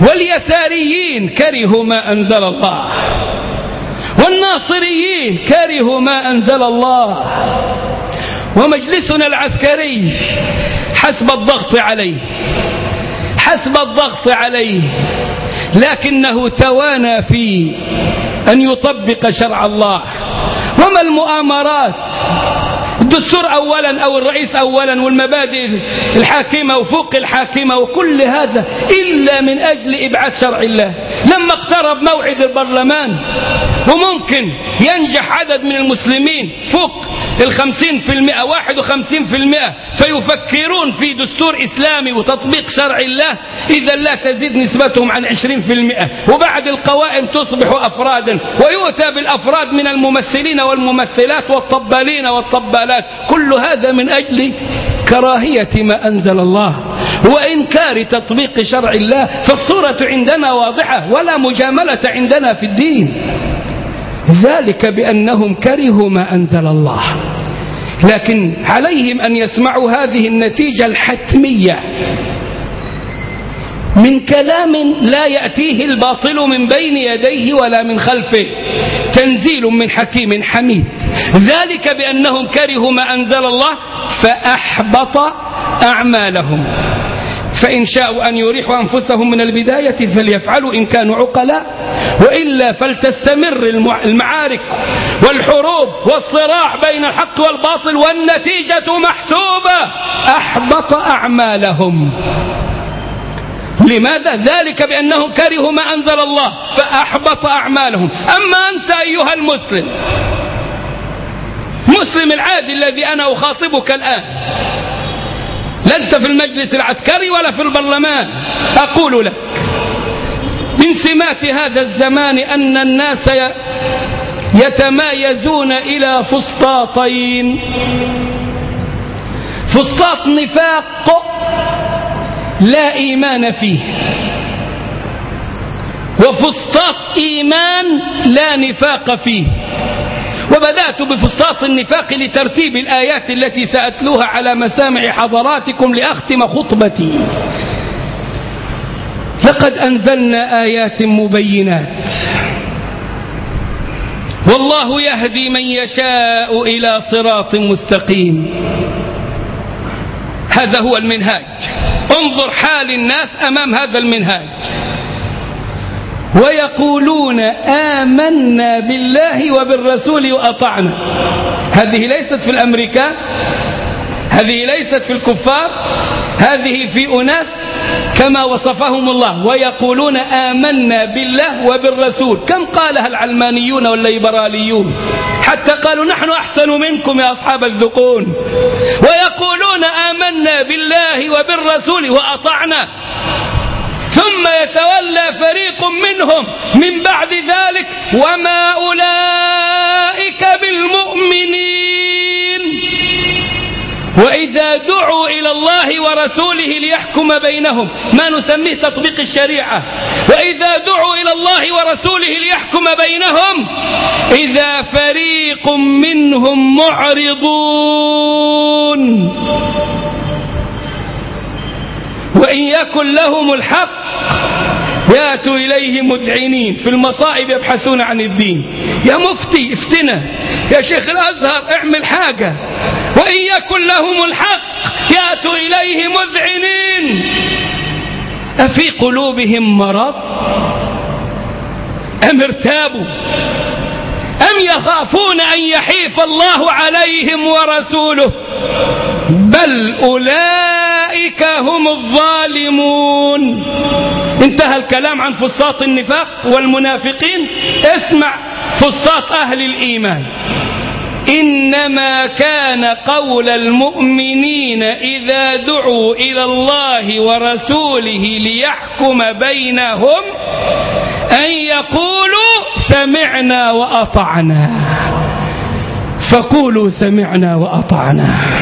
واليساريين كرهوا ما أنزل الله؟ والناصريين كرهوا ما أنزل الله. ومجلسنا العسكري حسب الضغط عليه. حسب الضغط عليه. لكنه توانى في أن يطبق شرع الله. وما المؤامرات الدستور أولا أو الرئيس أولا والمبادئ الحاكمة وفوق الحاكمة وكل هذا إلا من أجل إبعاد شرع الله. لما اقترب موعد البرلمان وممكن ينجح عدد من المسلمين فوق الخمسين في المئة واحد وخمسين في المئة. فيفكرون في دستور إسلامي وتطبيق شرع الله إذا لا تزيد نسبتهم عن عشرين في المئة. وبعد القوائم تصبح أفرادا. ويؤتى بالأفراد من الممثلين والممثلات والطبالين والطبالات. كل هذا من أجل كراهية ما أنزل الله. وإنكار تطبيق شرع الله. فالصورة عندنا واضحة ولا مجاملة عندنا في الدين. ذلك بأنهم كرهوا ما أنزل الله. لكن عليهم أن يسمعوا هذه النتيجة الحتمية. من كلام لا يأتيه الباطل من بين يديه ولا من خلفه. تنزيل من حكيم حميد. ذلك بأنهم كرهوا ما أنزل الله فأحبط أعمالهم. فإن شاءوا أن يريحوا أنفسهم من البداية فليفعلوا إن كانوا عقلاء وإلا فلتستمر المعارك والحروب والصراع بين الحق والباطل والنتيجة محسوبة. أحبط أعمالهم. لماذا؟ ذلك بأنهم كرهوا ما أنزل الله فأحبط أعمالهم. أما أنت أيها المسلم مسلم العادي الذي أنا أخاطبك الآن أنت في المجلس العسكري ولا في البرلمان. أقول لك من سمات هذا الزمان أن الناس يتمايزون إلى فسطاطين. فسطاط نفاق لا إيمان فيه. وفسطاط إيمان لا نفاق فيه. وبدأت بفسطاط النفاق لترتيب الآيات التي سأتلوها على مسامع حضراتكم لأختم خطبتي. لقد أنزلنا آيات مبينات. والله يهدي من يشاء إلى صراط مستقيم. هذا هو المنهاج. انظر حال الناس أمام هذا المنهاج. ويقولون آمنا بالله وبالرسول وأطعنا. هذه ليست في الأمريكان هذه ليست في الكفار هذه في أناس كما وصفهم الله. ويقولون آمنا بالله وبالرسول. كم قالها العلمانيون والليبراليون؟ حتى قالوا نحن أحسن منكم يا أصحاب الذقون. ويقولون آمنا بالله وبالرسول وأطعنا. ثم يتولى فريق منهم من بعد ذلك وما أولئك بالمؤمنين. وإذا دعوا إلى الله ورسوله ليحكم بينهم ما نسميه تطبيق الشريعة. وإذا دعوا إلى الله ورسوله ليحكم بينهم إذا فريق منهم معرضون. وإن يكن لهم الحق ياتوا إليه مذعنين في المصائب يبحثون عن الدين. يا مفتي افتنا يا شيخ الأزهر اعمل حاجة. وإن يكن لهم الحق ياتوا إليه مذعنين. أفي قلوبهم مرض؟ أم ارتابوا؟ أم يخافون أن يحيف الله عليهم ورسوله؟ بل أولئك هم الظالمون. انتهى الكلام عن فساط النفاق والمنافقين. اسمع فساط أهل الإيمان. إنما كان قول المؤمنين إذا دعوا إلى الله ورسوله ليحكم بينهم أن يقولوا سمعنا وأطعنا. فقولوا سمعنا وأطعنا.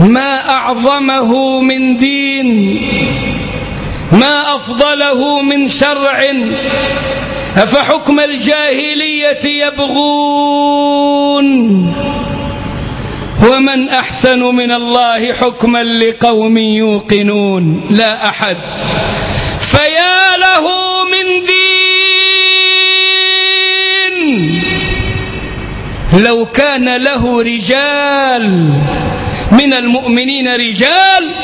ما أعظمه من دين ما أفضله من شرع أفحكم الجاهلية يبغون؟ ومن أحسن من الله حكما لقوم يوقنون؟ لا أحد. فيا له من دين. لو كان له رجال من المؤمنين رجال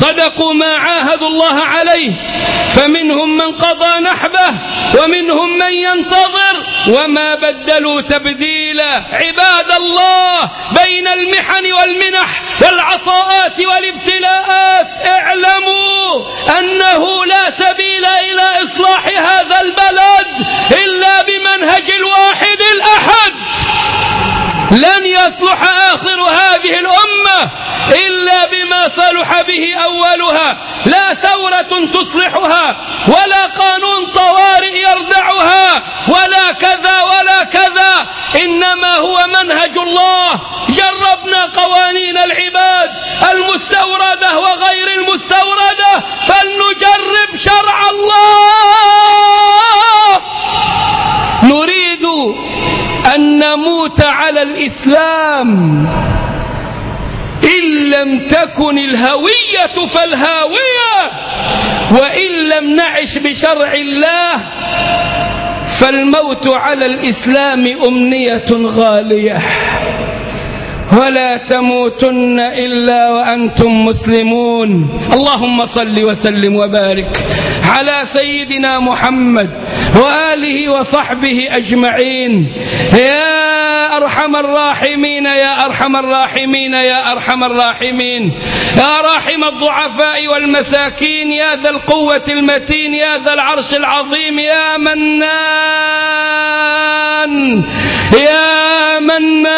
صدقوا ما عاهدوا الله عليه فمنهم من قضى نحبه ومنهم من ينتظر وما بدلوا تبديلا. عباد الله بين المحن والمنح والعطاءات والابتلاءات اعلموا أنه لا سبيل إلى إصلاح هذا البلد إلا بمنهج الواحد الأحد. لن يصلح آخر هذه الأمة إلا بما صلح به أولها. لا ثورة تصلحها ولا قانون طوارئ يردعها ولا كذا ولا كذا. إنما هو منهج الله. جربنا قوانين العباد المستوردة وغير المستوردة فلنجرب شرع الله نريد أن نموت على الإسلام إن لم تكن الهوية فالهاوية. وإن لم نعش بشرع الله فالموت على الإسلام أمنية غالية. ولا تموتن إلا وأنتم مسلمون. اللهم صل وسلم وبارك على سيدنا محمد وآله وصحبه أجمعين. يا أرحم الراحمين يا أرحم الراحمين يا أرحم الراحمين. يا راحم الضعفاء والمساكين يا ذا القوة المتين يا ذا العرش العظيم يا منان يا منان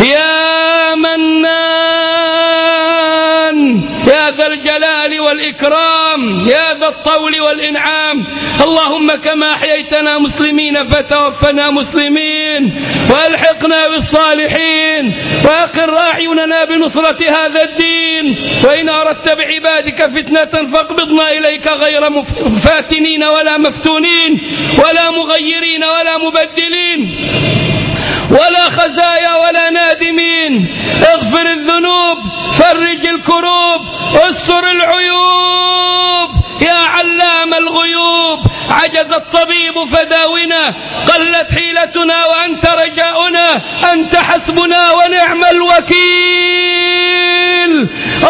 يا منان يا ذا الجلال والإكرام. يا ذا الطول والإنعام. اللهم كما أحييتنا مسلمين فتوفنا مسلمين. وألحقنا بالصالحين. وأقر أعيننا بنصرة هذا الدين. وإن أردت بعبادك فتنة فاقبضنا إليك غير فاتنين ولا مفتونين. ولا مغيرين ولا مبدلين. ولا خزايا ولا نادمين. اغفر الذنوب فرج الكروب استر العيوب. يا علام الغيوب. عجز الطبيب فداونا قلت حيلتنا وأنت رجاؤنا أنت حسبنا ونعم الوكيل.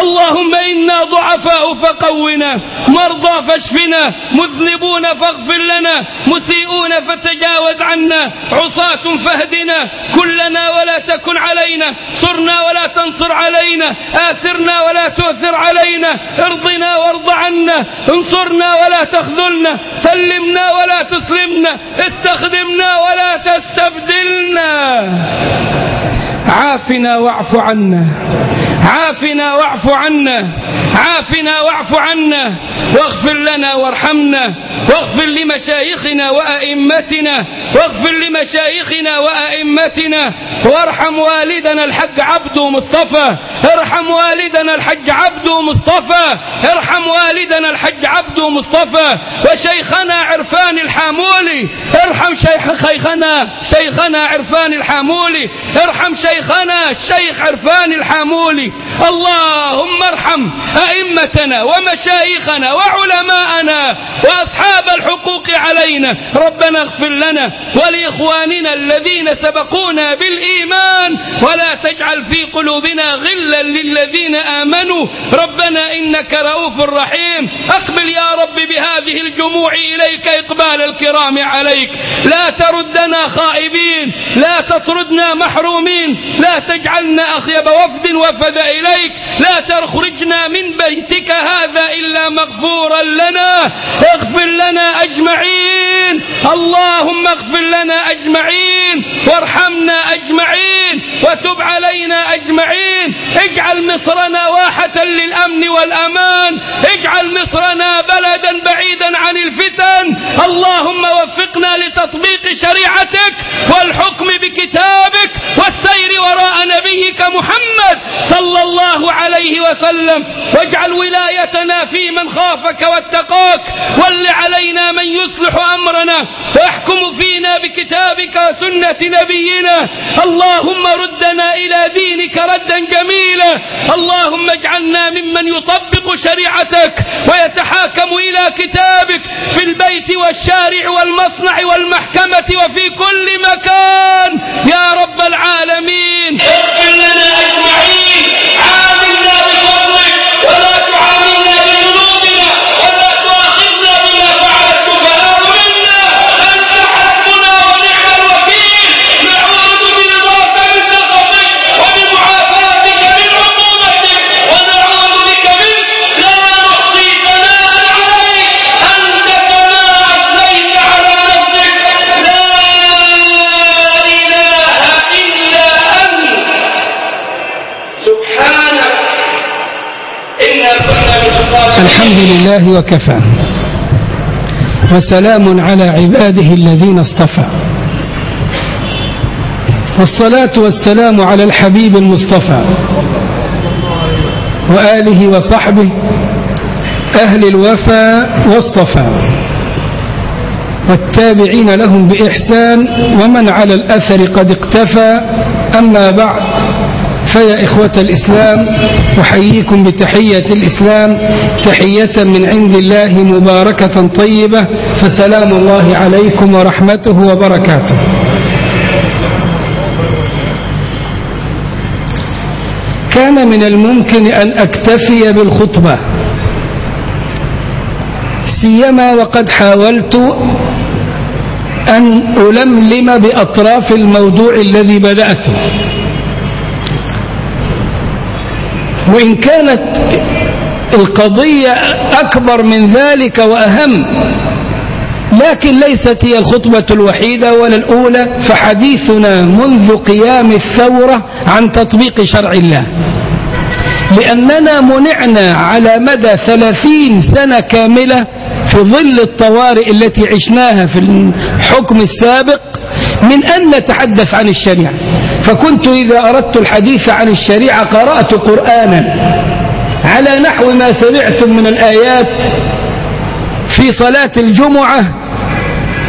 اللهم إنا ضعفاء فقونا مرضى فاشفنا مذنبون فاغفر لنا مسيئون فتجاوز عنا عصاة فاهدنا كلنا ولا تكن علينا صرنا ولا تنصر علينا آسرنا ولا تؤثر علينا ارضنا وارض عنا انصرنا ولا تخذلنا سلمنا ولا تسلمنا استخدمنا ولا تستبدلنا. عافنا واعف عنا عافنا واعف عنا. عافنا واعف عنا واغفر لنا وارحمنا واغفر لمشايخنا وأئمتنا واغفر لمشايخنا وأئمتنا وارحم والدنا الحج عبده مصطفى ارحم والدنا الحج عبده مصطفى ارحم والدنا الحج عبده مصطفى وشيخنا عرفان الحامولي ارحم شيخ شيخنا شيخنا عرفان الحامولي ارحم شيخنا الشيخ عرفان الحامولي اللهم ارحم أئمتنا ومشايخنا وعلماءنا وأصحاب الحقوق علينا. ربنا اغفر لنا ولإخواننا الذين سبقونا بالإيمان. ولا تجعل في قلوبنا غلا للذين آمنوا. ربنا إنك رؤوف رحيم. أقبل يا رب بهذه الجموع إليك إقبال الكرام عليك. لا تردنا خائبين لا تطردنا محرومين لا تجعلنا أخيب وفد وفد إليك. لا تخرجنا من بيتك هذا إلا مغفورا لنا. اغفر لنا أجمعين. اللهم اغفر لنا أجمعين. وارحمنا أجمعين. وتب علينا أجمعين. اجعل مصرنا واحة للأمن والأمان اجعل مصرنا بلدا بعيدا عن الفتن. اللهم وفقنا لتطبيق شريعتك والحكم بكتابك والسير وراء نبيك محمد صلى الله عليه وسلم. واجعل ولايتنا في من خافك واتقاك. ول علينا من يصلح أمرنا. ويحكم فينا بكتابك وسنة نبينا. اللهم ردنا إلى دينك ردا جميلا. اللهم اجعلنا ممن يطبق شريعتك ويتحاكم إلى كتابك في البيت والشارع والمصنع والمحكمة وفي كل مكان. يا رب العالمين. اغفر لنا أجمعين. الحمد لله وكفى. وسلام على عباده الذين اصطفى. والصلاة والسلام على الحبيب المصطفى. وآله وصحبه أهل الوفا والصفا. والتابعين لهم بإحسان ومن على الأثر قد اقتفى. أما بعد فيا إخوة الإسلام أحييكم بتحية الإسلام تحية من عند الله مباركة طيبة فسلام الله عليكم ورحمته وبركاته. كان من الممكن أن أكتفي بالخطبة. سيما وقد حاولت أن ألملم بأطراف الموضوع الذي بدأته. وإن كانت القضية أكبر من ذلك وأهم لكن ليست هي الخطبة الوحيدة ولا الأولى فحديثنا منذ قيام الثورة عن تطبيق شرع الله. لأننا منعنا على مدى ثلاثين سنة كاملة في ظل الطوارئ التي عشناها في الحكم السابق من أن نتحدث عن الشريعة. فكنت إذا أردت الحديث عن الشريعة قرأت قرآنا على نحو ما سمعتم من الآيات في صلاة الجمعة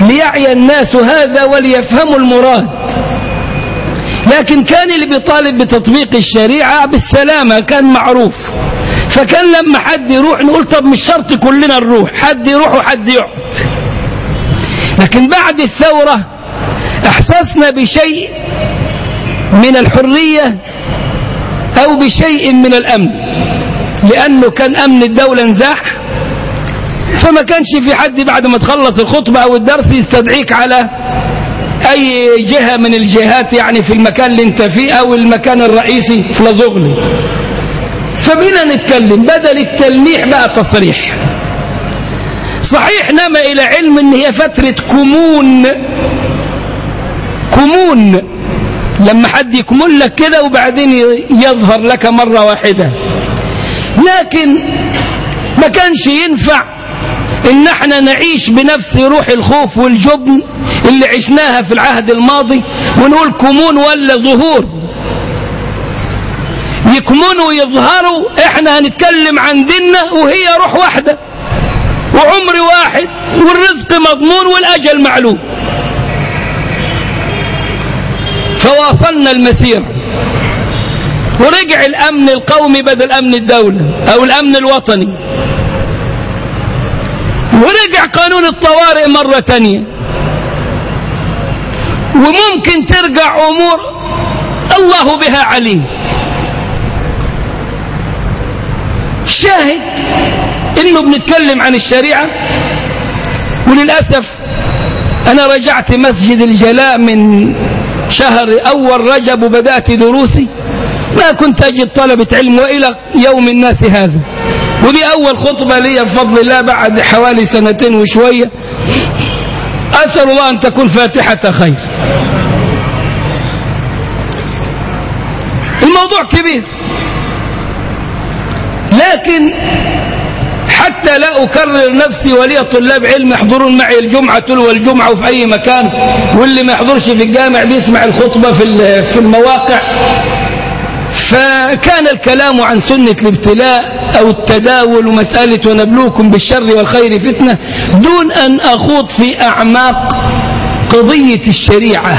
ليعي الناس هذا وليفهموا المراد. لكن كان اللي بيطالب بتطبيق الشريعة بالسلامة كان معروف. فكان لما حد يروح نقول طب مش شرط كلنا نروح حد يروح وحد يقعد. لكن بعد الثورة أحسسنا بشيء من الحرية أو بشيء من الأمن. لأنه كان أمن الدولة انزاح فما كانش في حد بعد ما تخلص الخطبة أو الدرس يستدعيك على أي جهة من الجهات يعني في المكان اللي أنت فيه أو المكان الرئيسي في لزغلي فبينا نتكلم بدل التلميح بقى تصريح. صحيح نما إلى علم إن هي فترة كمون كمون لما حد يكمل لك كده وبعدين يظهر لك مرة واحدة. لكن ما كانش ينفع إن إحنا نعيش بنفس روح الخوف والجبن اللي عشناها في العهد الماضي ونقول كمون ولا ظهور يكمنوا ويظهروا إحنا هنتكلم عن ديننا وهي روح واحدة. وعمر واحد والرزق مضمون والأجل معلوم. فواصلنا المسير. ورجع الأمن القومي بدل أمن الدولة أو الأمن الوطني. ورجع قانون الطوارئ مرة تانية. وممكن ترجع أمور الله بها عليم. شاهد إنه بنتكلم عن الشريعة. وللأسف أنا رجعت مسجد الجلاء من شهر أول رجب وبدأت دروسي ما كنت أجد طلبة علم وإلى يوم الناس هذا. ودي أول خطبة لي بفضل الله بعد حوالي سنتين وشوية. أسأل الله أن تكون فاتحة خير. الموضوع كبير. لكن حتى لا أكرر نفسي ولي طلاب علم يحضرون معي الجمعة تلو الجمعة وفي أي مكان واللي ما يحضرش في الجامع بيسمع الخطبة في في المواقع. فكان الكلام عن سنة الابتلاء أو التداول ومسألة ونبلوكم بالشر والخير فتنة دون أن أخوض في أعماق قضية الشريعة.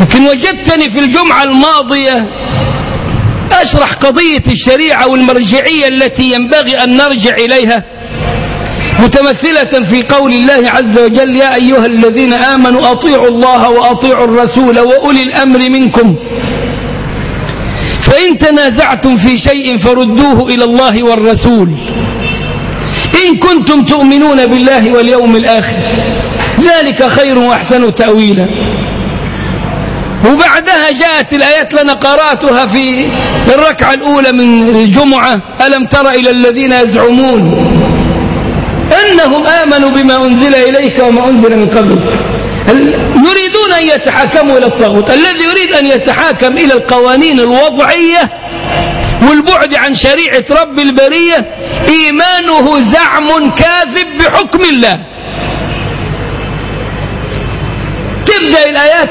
لكن وجدتني في الجمعة الماضية أشرح قضية الشريعة والمرجعية التي ينبغي أن نرجع إليها متمثلة في قول الله عز وجل يا أيها الذين آمنوا أطيعوا الله وأطيعوا الرسول وأولي الأمر منكم. فإن تنازعتم في شيء فردوه إلى الله والرسول. إن كنتم تؤمنون بالله واليوم الآخر. ذلك خير وأحسن تأويلا. وبعدها جاءت الآيات لنا قرأتها في الركعة الأولى من الجمعة. ألم تر إلى الذين يزعمون أنهم آمنوا بما أنزل إليك وما أنزل من قبلك؟ يريدون أن يتحاكموا إلى الطاغوت. الذي يريد أن يتحاكم إلى القوانين الوضعية والبعد عن شريعة رب البرية إيمانه زعم كاذب بحكم الله. تبدأ الآيات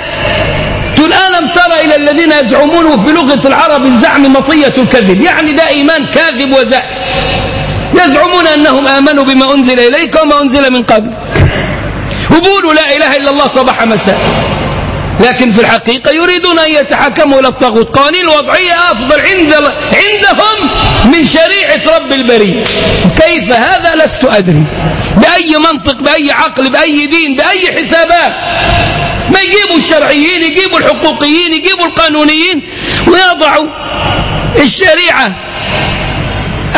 تقول ألم ترى إلى الذين يزعمون في لغة العرب الزعم مطية الكذب. يعني ده إيمان كاذب وزائف يزعمون أنهم آمنوا بما أنزل إليك وما أنزل من قبل. وبيقولوا لا إله إلا الله صباح مساء. لكن في الحقيقة يريدون أن يتحكموا إلى الطاغوت. قوانين الوضعية أفضل عند عندهم من شريعة رب البرية كيف هذا لست أدري. بأي منطق بأي عقل بأي دين بأي حسابات. ما يجيبوا الشرعيين يجيبوا الحقوقيين يجيبوا القانونيين ويضعوا الشريعة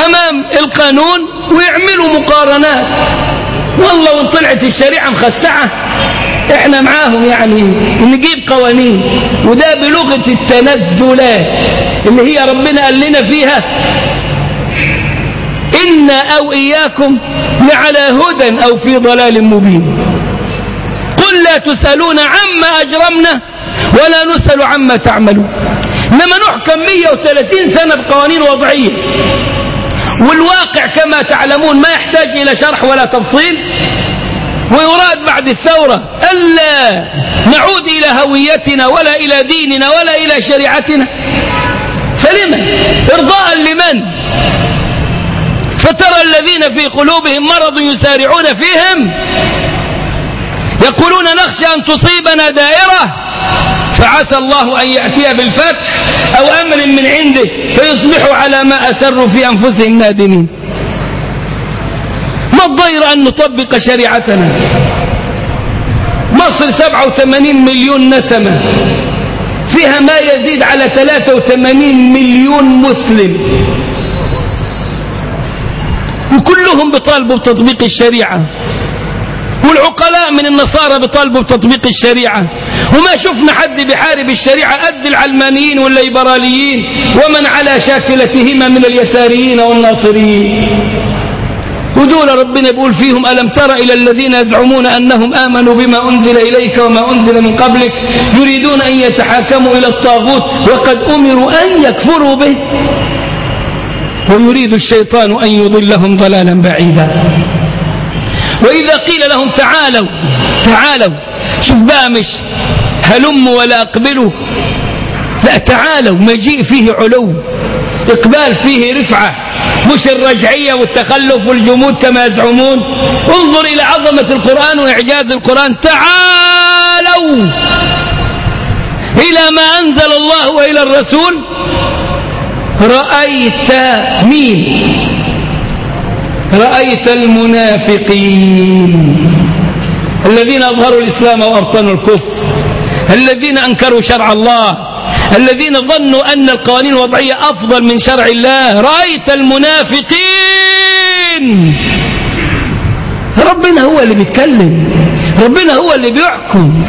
أمام القانون ويعملوا مقارنات. والله وان طلعت الشريعة مخسعة إحنا معاهم يعني نجيب قوانين. وده بلغة التنزلات اللي هي ربنا قال لنا فيها إنا أو إياكم لعلى هدى أو في ضلال مبين. قل لا تسألون عما أجرمنا ولا نسأل عما تعملون. إنما نحكم 130 سنة بقوانين وضعية والواقع كما تعلمون ما يحتاج إلى شرح ولا تفصيل ويراد بعد الثورة ألا نعود إلى هويتنا ولا إلى ديننا ولا إلى شريعتنا. فلمن؟ إرضاء لمن؟ فترى الذين في قلوبهم مرض يسارعون فيهم يقولون نخشى أن تصيبنا دائرة فعسى الله أن يأتي بالفتح أو أمر من عنده فيصبحوا على ما أسروا في أنفسهم نادمين. ما الضير أن نطبق شريعتنا؟ مصر 87 مليون نسمة فيها ما يزيد على 83 مليون مسلم. وكلهم بيطالبوا بتطبيق الشريعة. والعقلاء من النصارى بيطالبوا بتطبيق الشريعة. وما شفنا حد بيحارب الشريعة قد العلمانيين والليبراليين ومن على شاكلتهما من اليساريين والناصريين. ودول ربنا يقول فيهم ألم تر إلى الذين يزعمون أنهم آمنوا بما أنزل إليك وما أنزل من قبلك؟ يريدون أن يتحاكموا إلى الطاغوت وقد أمروا أن يكفروا به. ويريد الشيطان أن يضلهم ضلالا بعيدا. وإذا قيل لهم تعالوا تعالوا شوف بقى مش هلم ولا أقبلوا. لا تعالوا مجيء فيه علو إقبال فيه رفعة مش الرجعية والتخلف والجمود كما يزعمون. انظر إلى عظمة القرآن وإعجاز القرآن. تعالوا إلى ما أنزل الله وإلى الرسول. رأيت مين؟ رأيت المنافقين. الذين أظهروا الإسلام وأبطنوا الكفر. الذين أنكروا شرع الله. الذين ظنوا أن القوانين الوضعية أفضل من شرع الله. رأيت المنافقين. ربنا هو اللي بيتكلم. ربنا هو اللي بيحكم.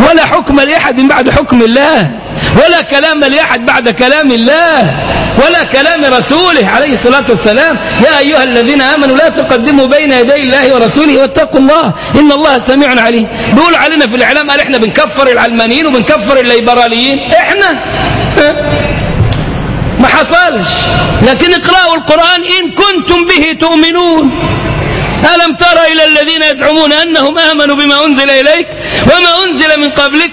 ولا حكم لأحد بعد حكم الله. ولا كلام لأحد بعد كلام الله. ولا كلام رسوله عليه الصلاة والسلام. يا أيها الذين آمنوا لا تقدموا بين يدي الله ورسوله واتقوا الله إن الله سميع عليم. بيقولوا علينا في الإعلام قال إحنا بنكفر العلمانيين وبنكفر الليبراليين. إحنا. ما حصلش. لكن اقرأوا القرآن إن كنتم به تؤمنون. ألم تر إلى الذين يزعمون أنهم آمنوا بما أنزل إليك وما أنزل من قبلك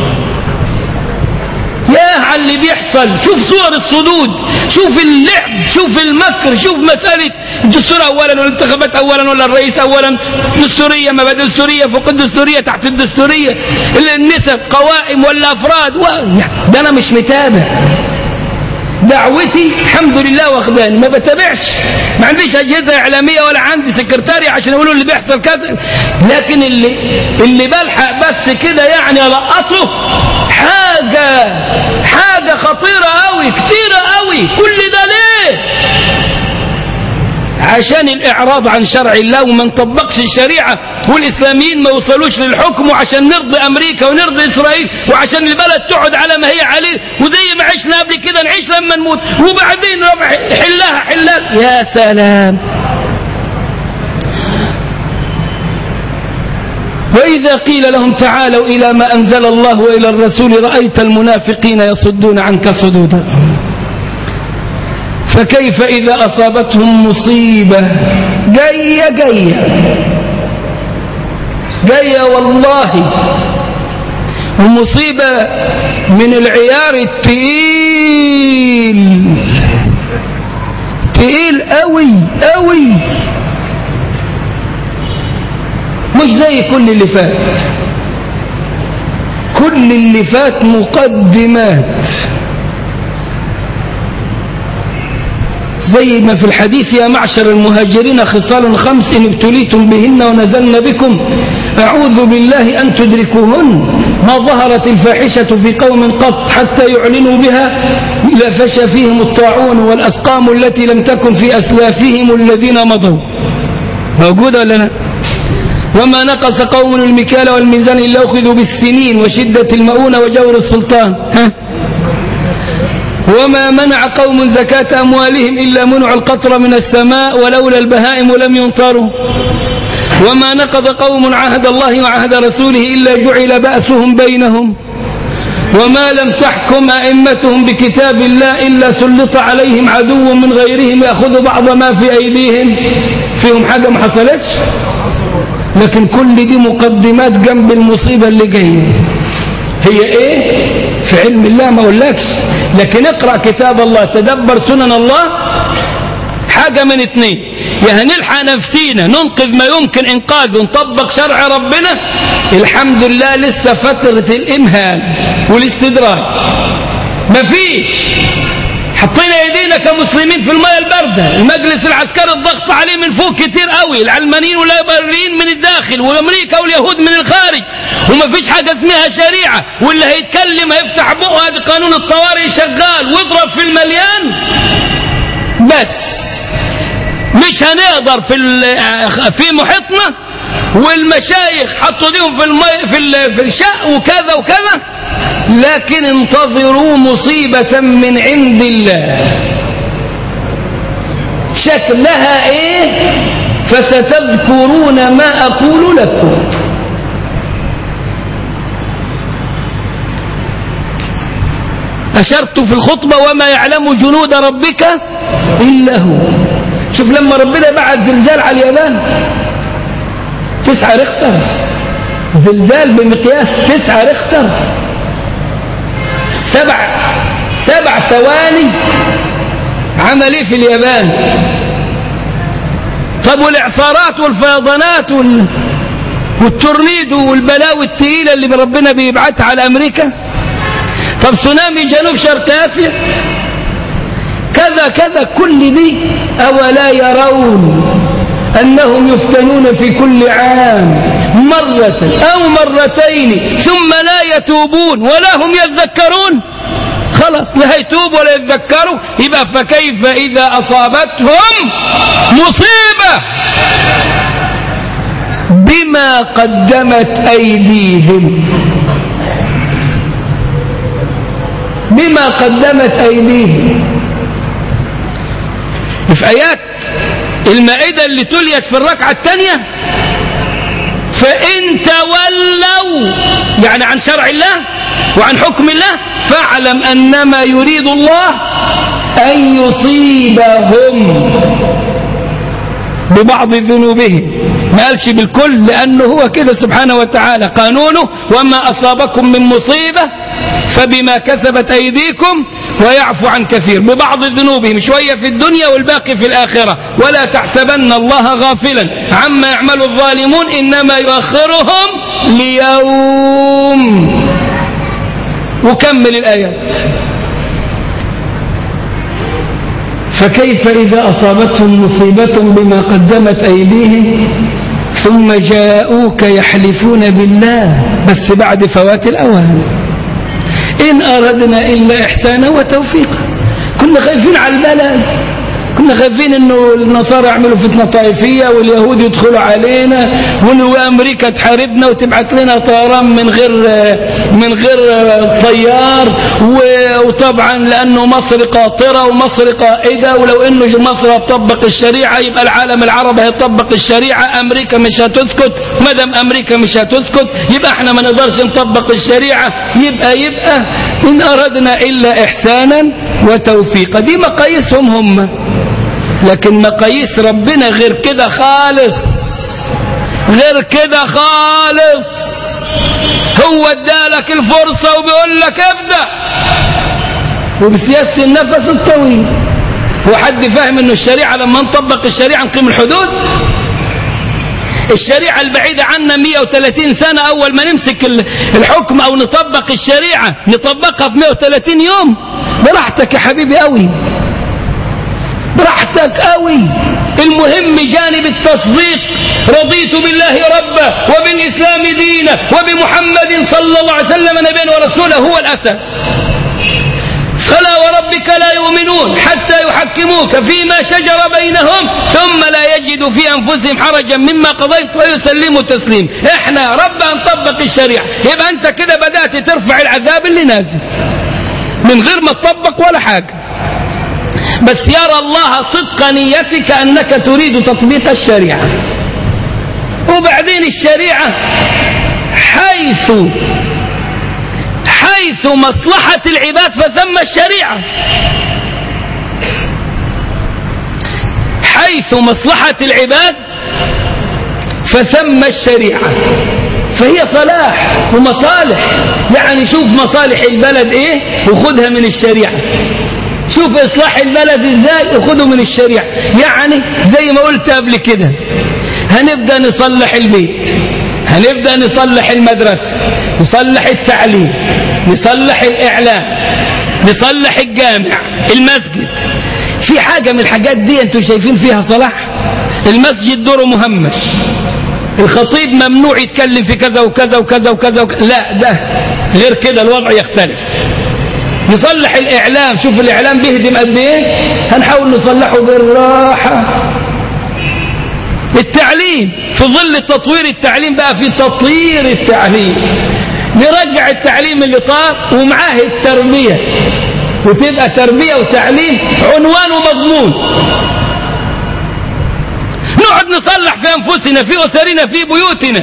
يا على اللي بيحصل. شوف صور الصدود شوف اللعب شوف المكر شوف مسألة الدستور أولا والانتخابات أولا ولا الرئيس أولا. دستورية مبادئ دستورية فوق الدستورية تحت الدستورية. النسب قوائم ولا أفراد. و... ده أنا مش متابع. دعوتي الحمد لله واخداني ما بتابعش. ما عنديش أجهزة إعلامية ولا عندي سكرتاري عشان يقولوا اللي بيحصل كذا. لكن اللي اللي بلحق بس كده يعني القطه حاجة حاجة خطيرة قوي كتيرة قوي كل ده ليه؟ عشان الإعراض عن شرع الله وما نطبقش الشريعة والإسلاميين ما يوصلوش للحكم وعشان نرضي أمريكا ونرضي إسرائيل وعشان البلد تقعد على ما هي عليه وزي ما عشنا قبل كده نعيش لما نموت وبعدين حلها حلها يا سلام. وإذا قيل لهم تعالوا إلى ما أنزل الله وإلى الرسول رأيت المنافقين يصدون عنك صدودا. فكيف إذا أصابتهم مصيبة؟ جاية جاية. جاية والله. ومصيبة من العيار التقيل. تقيل قوي قوي مش زي كل اللي فات. كل اللي فات مقدمات. زي ما في الحديث يا معشر المهاجرين خصال خمس إن ابتليتم بهن ونزلن بكم. أعوذ بالله أن تدركوهن. ما ظهرت الفاحشة في قوم قط حتى يعلنوا بها. إلا فشى فيهم الطاعون والأسقام التي لم تكن في أسلافهم الذين مضوا. موجودة ولا لا؟ وما نقص قوم المكال والميزان إلا أخذوا بالسنين وشدة المؤونة وجور السلطان. ها؟ وما منع قوم زكاة أموالهم إلا منع القطر من السماء ولولا البهائم لم ينطروا وما نقض قوم عهد الله وعهد رسوله إلا جعل بأسهم بينهم. وما لم تحكم أئمتهم بكتاب الله إلا سلط عليهم عدو من غيرهم يأخذ بعض ما في أيديهم. فيهم حاجة ما حصلتش؟ لكن كل دي مقدمات جنب المصيبة اللي جاية. هي إيه؟ في علم الله ما أقولكش. لكن اقرأ كتاب الله تدبر سنن الله. حاجة من اتنين. يا هنلحق نفسينا ننقذ ما يمكن إنقاذه ونطبق شرع ربنا. الحمد لله لسه فترة الإمهال والاستدراج مفيش. حطينا ايدينا كمسلمين في المياه الباردة. المجلس العسكري الضغط عليه من فوق كتير قوي. العلمانيين والليبراليين من الداخل وامريكا واليهود من الخارج. ومفيش حاجة اسمها شريعة. واللي هيتكلم هيفتح بقه. ادي قانون الطوارئ شغال. واضرب في المليان. بس. مش هنقدر في في محيطنا والمشايخ حطوا ايديهم في المي في ال... في الشق وكذا وكذا. لكن انتظروا مصيبة من عند الله. شكلها إيه؟ فستذكرون ما أقول لكم. أشرت في الخطبة وما يعلم جنود ربك إلا هو. شوف لما ربنا بعت زلزال على اليابان. تسعة ريختر زلزال بمقياس تسعة ريختر سبع ثواني. عمل إيه في اليابان؟ طب والإعصارات والفيضانات وال... والتورنيدو والبلاوي التقيلة اللي ربنا بيبعتها على أمريكا؟ طب تسونامي جنوب شرق آسيا؟ كذا كذا كل دي أولا يرون. أنهم يفتنون في كل عام مرة أو مرتين ثم لا يتوبون ولا هم يذكرون. خلاص لا يتوب ولا يتذكروا يبقى فكيف إذا أصابتهم مصيبة؟ بما قدمت أيديهم. بما قدمت أيديهم. في آيات المائدة اللي تليت في الركعة الثانية فإن تولوا يعني عن شرع الله وعن حكم الله فاعلم أنما يريد الله أن يصيبهم ببعض ذنوبهم. ما قالش بالكل لأنه هو كده سبحانه وتعالى قانونه وما أصابكم من مصيبة فبما كسبت أيديكم ويعفو عن كثير ببعض ذنوبهم شوية في الدنيا والباقي في الآخرة. ولا تحسبن الله غافلا عما يعمل الظالمون إنما يؤخرهم ليوم. وكمل الآيات فكيف إذا أصابتهم مصيبة بما قدمت أيديهم ثم جاءوك يحلفون بالله بس بعد فوات الأوان؟ إن أردنا إلا إحسانا وتوفيقا. كنا خايفين على البلد. كنا خايفين إنه النصارى يعملوا فتنة طائفية واليهود يدخلوا علينا وامريكا تحاربنا وتبعت لنا طيران من غير من غير طيار وطبعا لأنه مصر قاطرة ومصر قائدة ولو إنه مصر هتطبق الشريعة يبقى العالم العربي هيطبق الشريعة أمريكا مش هتسكت ما دام أمريكا مش هتسكت يبقى إحنا ما نقدرش نطبق الشريعة يبقى يبقى إن أردنا إلا احسانا وتوفيقا. دي مقاييسهم هم. لكن مقاييس ربنا غير كده خالص. غير كده خالص. هو ادالك الفرصة وبيقول لك ابدأ. وبسياسة النفس الطويل. هو حد فاهم إنه الشريعة لما نطبق الشريعة نقيم الحدود؟ الشريعة البعيدة عنا 130 سنة أول ما نمسك الحكم أو نطبق الشريعة نطبقها في 130 يوم. براحتك يا حبيبي قوي براحتك قوي. المهم جانب التصديق. رضيت بالله ربا وبالإسلام دينا وبمحمد صلى الله عليه وسلم نبيا ورسوله هو الأساس. فلا وربك لا يؤمنون حتى يحكموك فيما شجر بينهم ثم لا يجدوا في أنفسهم حرجا مما قضيت ويسلموا تسليم. إحنا رب نطبق الشريعة. يبقى أنت كده بدأت ترفع العذاب اللي نازل. من غير ما تطبق ولا حاجة. بس يرى الله صدق نيتك أنك تريد تطبيق الشريعة. وبعدين الشريعة حيث حيث مصلحة العباد فثم الشريعة. حيث مصلحة العباد فثم الشريعة. فهي صلاح ومصالح. يعني شوف مصالح البلد إيه؟ وخدها من الشريعة. شوف إصلاح البلد إزاي وخده من الشريعة. يعني زي ما قلت قبل كده هنبدأ نصلح البيت هنبدأ نصلح المدرسة نصلح التعليم نصلح الإعلام نصلح الجامع المسجد. في حاجة من الحاجات دي أنتوا شايفين فيها صلاح؟ المسجد دوره مهمش. الخطيب ممنوع يتكلم في كذا وكذا وكذا وكذا, وكذا. لا ده غير كده الوضع يختلف. نصلح الإعلام. شوف الإعلام بيهدم قد إيه؟ هنحاول نصلحه بالراحة التعليم في ظل تطوير التعليم بقى في تطوير التعليم. نرجع التعليم اللي طار ومعاه التربية. وتبقى تربية وتعليم عنوان ومضمون. نقعد نصلح في أنفسنا في أسرنا في بيوتنا.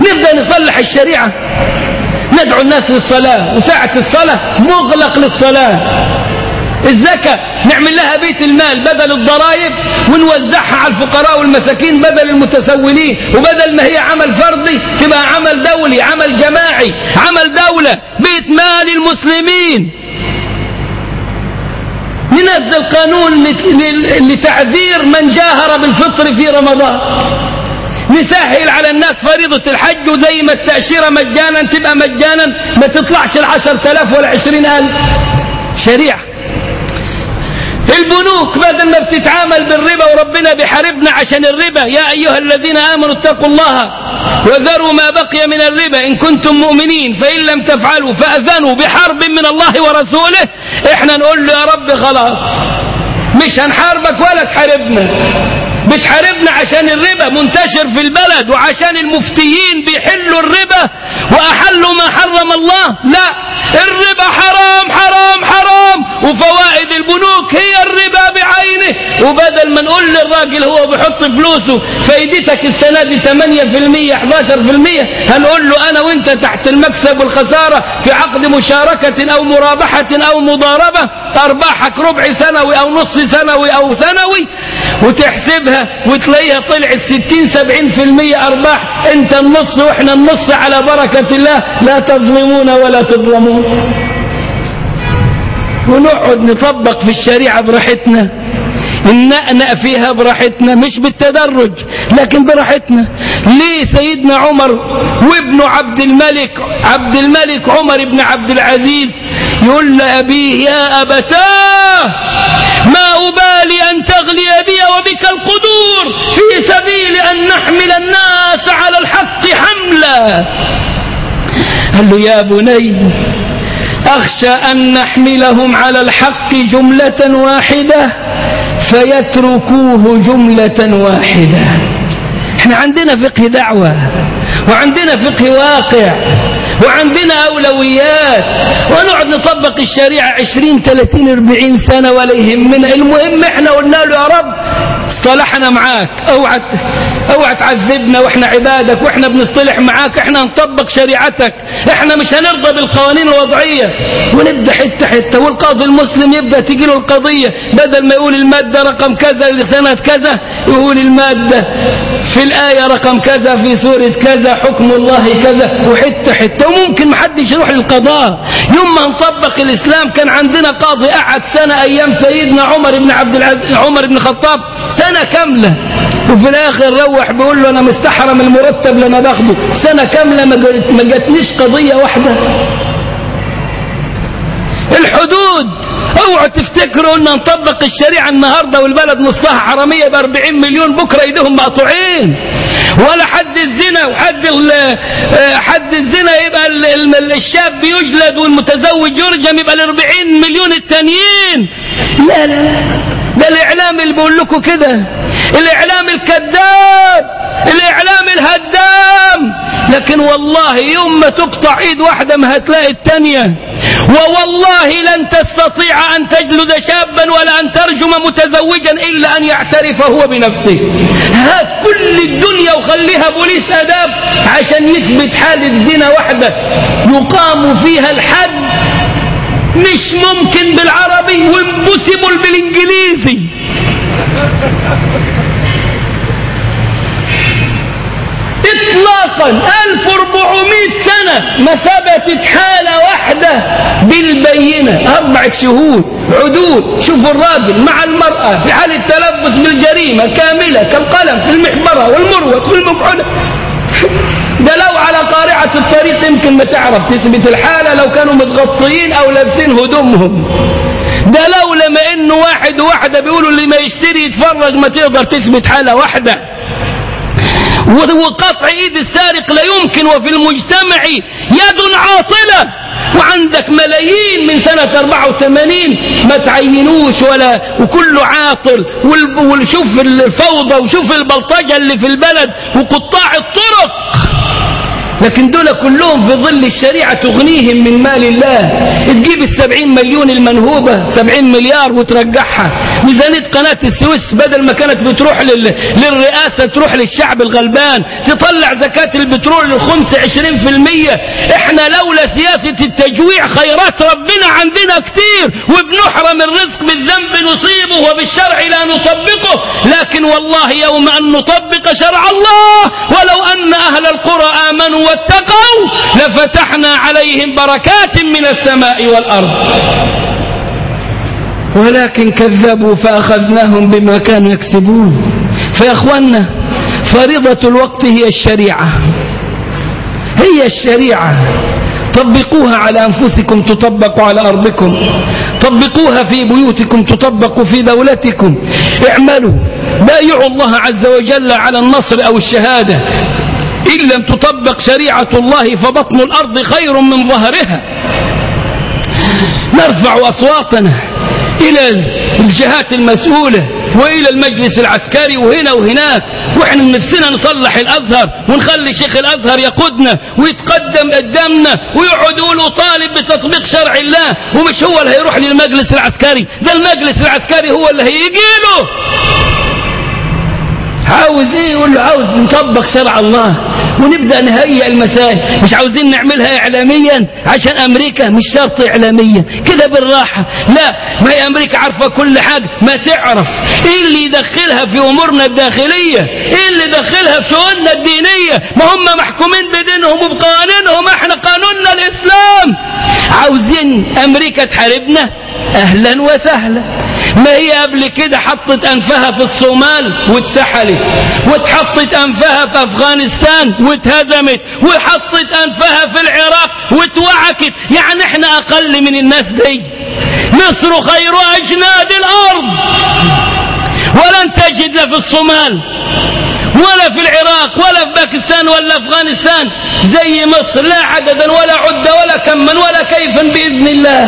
نبدأ نصلح الشريعة. ندعو الناس للصلاة. وساعة الصلاة مغلق للصلاة. الزكاة نعمل لها بيت المال بدل الضرائب ونوزعها على الفقراء والمساكين بدل المتسولين وبدل ما هي عمل فردي تبقى عمل دولي عمل جماعي عمل دولة بيت مال المسلمين. ننزل قانون لتعذير من جاهر بالفطر في رمضان. نسهل على الناس فريضة الحج وزي ما التأشيرة مجانا تبقى مجانا ما تطلعش العشر تلاف ولا عشرين ألف. شريعة. البنوك بدل ما بتتعامل بالربا وربنا بيحاربنا عشان الربا يا أيها الذين آمنوا اتقوا الله وذروا ما بقي من الربا إن كنتم مؤمنين فإن لم تفعلوا فأذنوا بحرب من الله ورسوله. إحنا نقول له يا رب خلاص مش هنحاربك ولا تحاربنا. بتحاربنا عشان الربا منتشر في البلد وعشان المفتيين بيحلوا الربا وأحلوا ما حرم الله. لا. الربا حرام حرام حرام. وفوائد البنوك هي الربا بعينه. وبدل ما نقول للراجل هو بيحط فلوسه فايدتك السنة دي 8% 11% هنقول له أنا وأنت تحت المكسب والخسارة في عقد مشاركة أو مرابحة أو مضاربة أرباحك ربع سنوي أو نص سنوي أو سنوي. وتحسبها وتلاقيها طلعت 60 70% أرباح. أنت النص وإحنا النص على بركة الله. لا تظلمون ولا تظلمون. ونقعد نطبق في الشريعة براحتنا. ننأنأ فيها براحتنا مش بالتدرج لكن براحتنا. ليه سيدنا عمر وابنه عبد الملك عبد الملك عمر بن عبد العزيز يقول لأبيه يا أبتاه ما أبالي أن تغلي بي وبك القدور في سبيل أن نحمل الناس على الحق حملا. قال له يا بني أخشى أن نحملهم على الحق جملة واحدة فيتركوه جملة واحدة. إحنا عندنا فقه دعوة وعندنا فقه واقع وعندنا أولويات ونقعد نطبق الشريعة عشرين ثلاثين أربعين سنة ولا يهمنا المهم إحنا قلنا له يا رب اصطلحنا معاك أوعى اوعى تعذبنا وإحنا عبادك وإحنا بنصطلح معاك إحنا نطبق شريعتك. إحنا مش هنرضى بالقوانين الوضعية. ونبدأ حتة حتة والقاضي المسلم يبدأ تجي له القضية. بدل ما يقول المادة رقم كذا لسنه كذا يقول المادة في الآية رقم كذا في سورة كذا حكم الله كذا وحتة حتة. وممكن محدش يروح للقضاء. يوم ما نطبق الإسلام كان عندنا قاضي قعد سنة أيام سيدنا عمر بن عبد العزيز عمر بن الخطاب سنة كاملة. وفي الآخر روح بيقول له أنا مستحرم المرتب اللي أنا باخده. سنة كاملة ما جاتنيش قضية واحدة. الحدود. اوعوا تفتكروا إن نطبق الشريعة النهاردة والبلد نصها حرامية ب 40 مليون بكرة إيديهم مقطوعين. ولا حد الزنا وحد حد الزنا يبقى ال ال الشاب يجلد والمتزوج يرجم يبقى ال 40 مليون التانيين. لا لا لا. ده الإعلام اللي بيقول لكم كده. الإعلام الكذاب. الإعلام الهدام. لكن والله يوم ما تقطع إيد واحدة ما هتلاقي التانية. ووالله لن تستطيع أن تجلد شابا ولا أن ترجم متزوجا إلا أن يعترف هو بنفسه. هات كل الدنيا وخليها بوليس آداب عشان يثبت حالة زنا واحدة. يقام فيها الحد. مش ممكن بالعربي وامبوسيبل بالانجليزي. اطلاقا 1400 سنة ما ثبتت حالة واحدة بالبينة. أربع شهود عدود شوفوا الراجل مع المرأة في حالة تلبس بالجريمة كاملة كالقلم في المحبرة والمروة في المفعولة ده لو على قارعة الطريق يمكن ما تعرف. تثبت الحالة لو كانوا متغطيين أو لابسين هدومهم. ده لو لما إنه واحد وواحدة بيقولوا اللي ما يشتري يتفرج ما تقدر تثبت حالة واحدة. وقطع إيد السارق لا يمكن وفي المجتمع يد عاطلة. وعندك ملايين من سنة 84 ما تعينوش ولا وكله عاطل. وشوف الفوضى وشوف البلطجة اللي في البلد وقطاع الطرق. لكن دول كلهم في ظل الشريعة تغنيهم من مال الله. تجيب السبعين مليون المنهوبة سبعين مليار وترجعها. ميزانية قناة السويس بدل ما كانت بتروح لل... للرئاسة تروح للشعب الغلبان. تطلع زكاة البترول للخمس عشرين في المية. إحنا لولا سياسة التجويع خيرات ربنا عندنا كتير. وبنحرم الرزق بالذنب نصيبه وبالشرع لا نطبقه. لكن والله يوم أن نطبق شرع الله ولو أن أهل القرى آمنوا واتقوا لفتحنا عليهم بركات من السماء والأرض. ولكن كذبوا فأخذناهم بما كانوا يكسبون. فيا أخوانا فريضة الوقت هي الشريعة. هي الشريعة. طبقوها على أنفسكم تطبق على أرضكم. طبقوها في بيوتكم تطبق في دولتكم. اعملوا. بايعوا الله عز وجل على النصر أو الشهادة. إن لم تطبق شريعة الله فبطن الأرض خير من ظهرها. نرفع أصواتنا إلى الجهات المسؤولة وإلى المجلس العسكري وهنا وهناك. وإحنا نفسنا نصلح الأزهر ونخلي شيخ الأزهر يقودنا ويتقدم قدامنا ويقعد يقول طالب بتطبيق شرع الله. ومش هو اللي هيروح للمجلس العسكري ده المجلس العسكري هو اللي هيجي له. عاوز إيه يقول له عاوز نطبق شرع الله ونبدأ نهيئ المسائل. مش عاوزين نعملها إعلاميا عشان أمريكا مش شرط إعلاميا. كده بالراحة. لا ما هي أمريكا عارفة كل حاجة. ما تعرف. إيه اللي يدخلها في أمورنا الداخلية؟ إيه اللي يدخلها في شؤوننا الدينية؟ ما هم محكومين بدينهم وبقوانينهم. إحنا قانوننا الإسلام. عاوزين أمريكا تحاربنا؟ أهلا وسهلا. ما هي قبل كده حطت أنفها في الصومال واتسحلت واتحطت أنفها في أفغانستان واتهزمت وحطت أنفها في العراق واتوعكت. يعني إحنا أقل من الناس دي. مصر خير أجناد الأرض. ولن تجد في الصومال. ولا في العراق ولا في باكستان ولا أفغانستان. زي مصر لا عددا ولا عدا ولا كما ولا كيفا بإذن الله.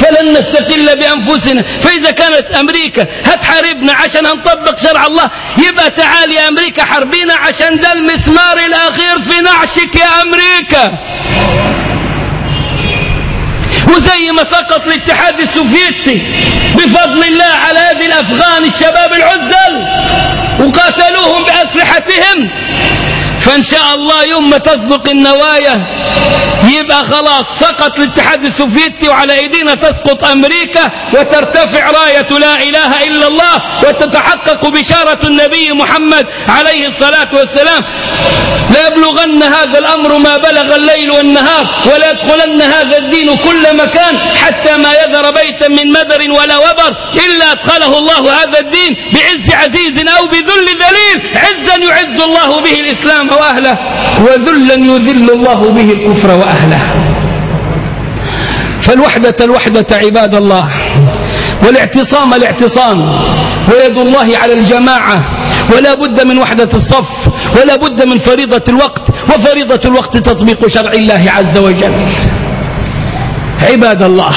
فلن نستقل بأنفسنا. فإذا كانت أمريكا هتحاربنا عشان هنطبق شرع الله يبقى تعالي يا أمريكا حربينا عشان ده المسمار الأخير في نعشك يا أمريكا. وزي ما سقط الاتحاد السوفيتي بفضل الله على يد الأفغان الشباب العزل وقاتلوهم بأسلحتهم. فإن شاء الله يوم ما تصدق النوايا يبقى خلاص سقط الاتحاد السوفيتي وعلى إيدينا تسقط أمريكا وترتفع راية لا إله إلا الله وتتحقق بشارة النبي محمد عليه الصلاة والسلام. لا يبلغن هذا الأمر ما بلغ الليل والنهار ولا يدخلن هذا الدين كل مكان حتى ما يذر بيتا من مدر ولا وبر إلا أدخله الله هذا الدين بعز عزيز أو بذل ذليل عزا يعز الله به وأهله وذلا يذل الله به الكفر وأهله. فالوحدة الوحدة عباد الله والاعتصام الاعتصام ويد الله على الجماعة ولا بد من وحدة الصف ولا بد من فريضة الوقت وفريضة الوقت تطبيق شرع الله عز وجل. عباد الله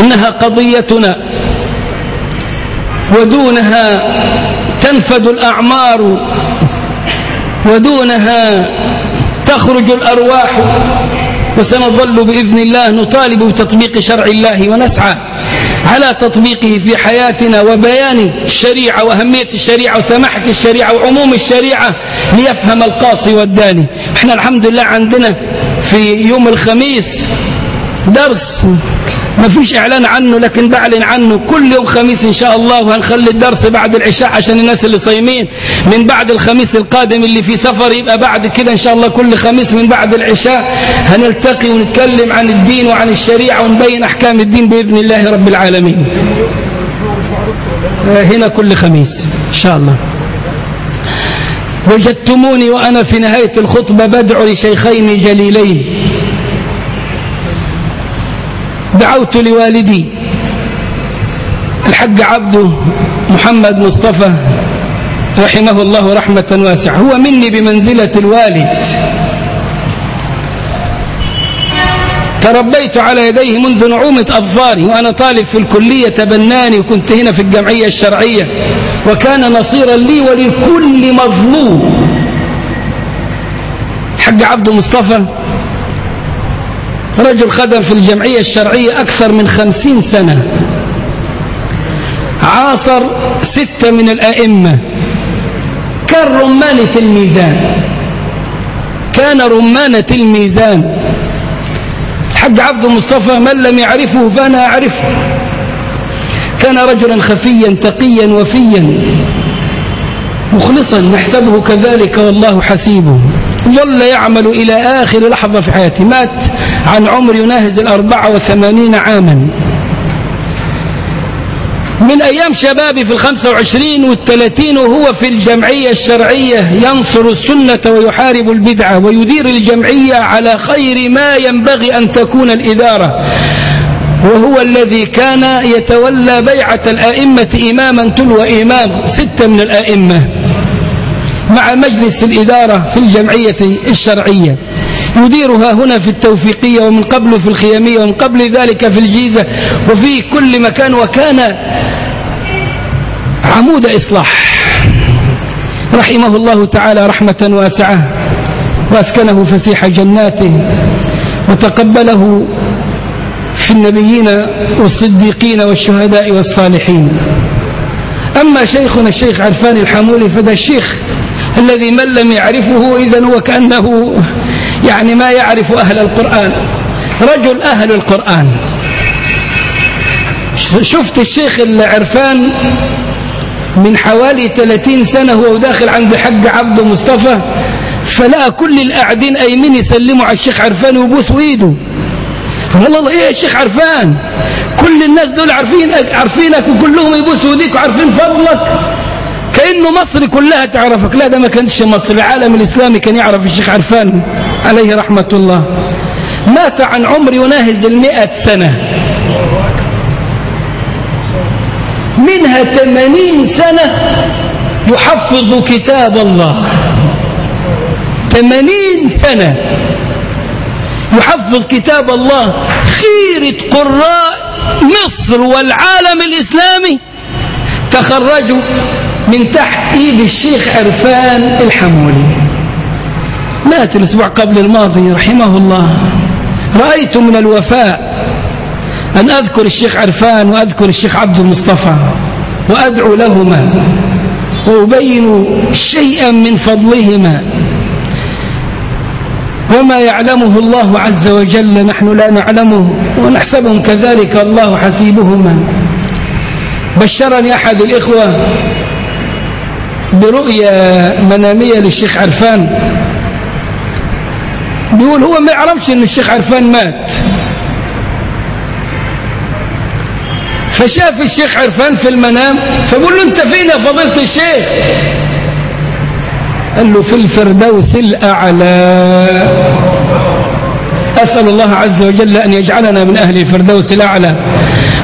إنها قضيتنا ودونها تنفد الأعمار ودونها تخرج الأرواح وسنظل بإذن الله نطالب بتطبيق شرع الله ونسعى على تطبيقه في حياتنا وبيان الشريعة وأهمية الشريعة وسماحة الشريعة وعموم الشريعة ليفهم القاصي والداني. إحنا الحمد لله عندنا في يوم الخميس درس ما فيش إعلان عنه لكن بعلن عنه. كل يوم خميس إن شاء الله وهنخلي الدرس بعد العشاء عشان الناس اللي صايمين. من بعد الخميس القادم اللي في سفر يبقى بعد كده إن شاء الله كل خميس من بعد العشاء هنلتقي ونتكلم عن الدين وعن الشريعة ونبين أحكام الدين بإذن الله رب العالمين. هنا كل خميس إن شاء الله. وجدتموني وأنا في نهاية الخطبة بدعو لشيخين جليلين. دعوت لوالدي. الحج عبده محمد مصطفى رحمه الله رحمة واسعة. هو مني بمنزلة الوالد. تربيت على يديه منذ نعومة أظفاري وأنا طالب في الكلية تبناني وكنت هنا في الجمعية الشرعية. وكان نصيرا لي ولكل مظلوم. الحاج عبد مصطفى رجل خدم في الجمعية الشرعية أكثر من خمسين سنة. عاصر ستة من الأئمة. كان رمانة الميزان. كان رمانة الميزان. الحج عبد مصطفى من لم يعرفه فأنا أعرفه. كان رجلا خفيا تقيا وفيا. مخلصا نحسبه كذلك والله حسيبه. ظل يعمل إلى آخر لحظة في حياته مات عن عمر يناهز الأربعة وثمانين عاما. من أيام شبابي في الخمسة وعشرين والثلاثين وهو في الجمعية الشرعية ينصر السنة ويحارب البدعة ويدير الجمعية على خير ما ينبغي أن تكون الإدارة. وهو الذي كان يتولى بيعة الآئمة إماما تلو إمام ستة من الآئمة. مع مجلس الإدارة في الجمعية الشرعية. يديرها هنا في التوفيقية ومن قبل في الخيامية ومن قبل ذلك في الجيزة وفي كل مكان وكان عمود إصلاح. رحمه الله تعالى رحمة واسعة. وأسكنه فسيح جناته. وتقبله في النبيين والصديقين والشهداء والصالحين. أما شيخنا الشيخ عرفان الحمولي فده الشيخ الذي من لم يعرفه إذا هو كأنه يعني ما يعرف أهل القرآن. رجل أهل القرآن. شفت الشيخ العرفان من حوالي 30 سنة هو داخل عند حق عبد مصطفى فلقى كل القاعدين أيمين يسلموا على الشيخ عرفان ويبوسوا ايده والله إيه يا شيخ عرفان؟ كل الناس دول عارفين عارفينك وكلهم يبوسوا ايديك وعارفين فضلك. كأنه مصر كلها تعرفك. لا ده ما كانش مصر العالم الإسلامي كان يعرف الشيخ عرفان عليه رحمة الله. مات عن عمر يناهز المئة سنة. منها ثمانين سنة يحفظ كتاب الله. ثمانين سنة يحفظ كتاب الله. خيرة قراء مصر والعالم الإسلامي تخرجوا من تحت إيد الشيخ عرفان الحمولي. مات الأسبوع قبل الماضي رحمه الله. رأيت من الوفاء أن أذكر الشيخ عرفان وأذكر الشيخ عبد المصطفى وأدعو لهما وأبين شيئا من فضلهما. وما يعلمه الله عز وجل نحن لا نعلمه ونحسبهم كذلك الله حسيبهما. بشرني أحد الإخوة برؤية منامية للشيخ عرفان. بيقول هو ما يعرفش إن الشيخ عرفان مات. فشاف الشيخ عرفان في المنام فبقول له أنت فين يا فضيلة الشيخ؟ قال له في الفردوس الأعلى. أسأل الله عز وجل أن يجعلنا من أهل الفردوس الأعلى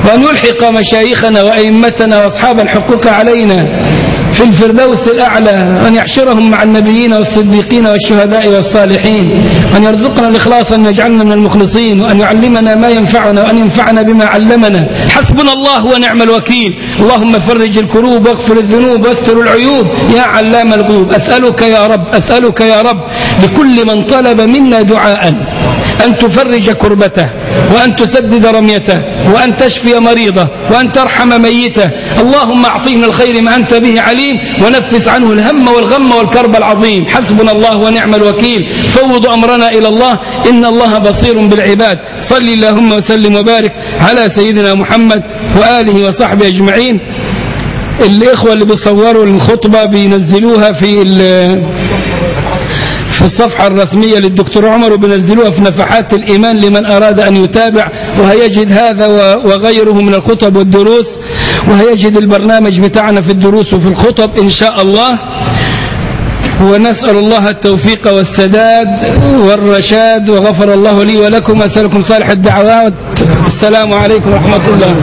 وأن يلحق مشايخنا وأئمتنا وأصحاب الحقوق علينا. في الفردوس الأعلى وأن يحشرهم مع النبيين والصديقين والشهداء والصالحين وأن يرزقنا الإخلاص أن يجعلنا من المخلصين وأن يعلمنا ما ينفعنا وأن ينفعنا بما علمنا. حسبنا الله ونعم الوكيل. اللهم فرج الكروب واغفر الذنوب واستر العيوب. يا علام الغيوب أسألك يا رب أسألك يا رب لكل من طلب منا دعاء. أن تفرج كربته وأن تسدد رميته وأن تشفي مريضه وأن ترحم ميته. اللهم أعطيه من الخير ما أنت به عليم ونفس عنه الهم والغم والكرب العظيم. حسبنا الله ونعم الوكيل. فوض أمرنا إلى الله. إن الله بصير بالعباد. صل اللهم وسلم وبارك على سيدنا محمد وآله وصحبه أجمعين. الإخوة اللي بيصوروا الخطبة بينزلوها في في الصفحة الرسمية للدكتور عمر وبنزلوها في نفحات الإيمان لمن أراد أن يتابع وهيجد هذا وغيره من الخطب والدروس وهيجد البرنامج بتاعنا في الدروس وفي الخطب إن شاء الله. ونسأل الله التوفيق والسداد والرشاد وغفر الله لي ولكم. أسألكم صالح الدعوات. السلام عليكم ورحمة الله.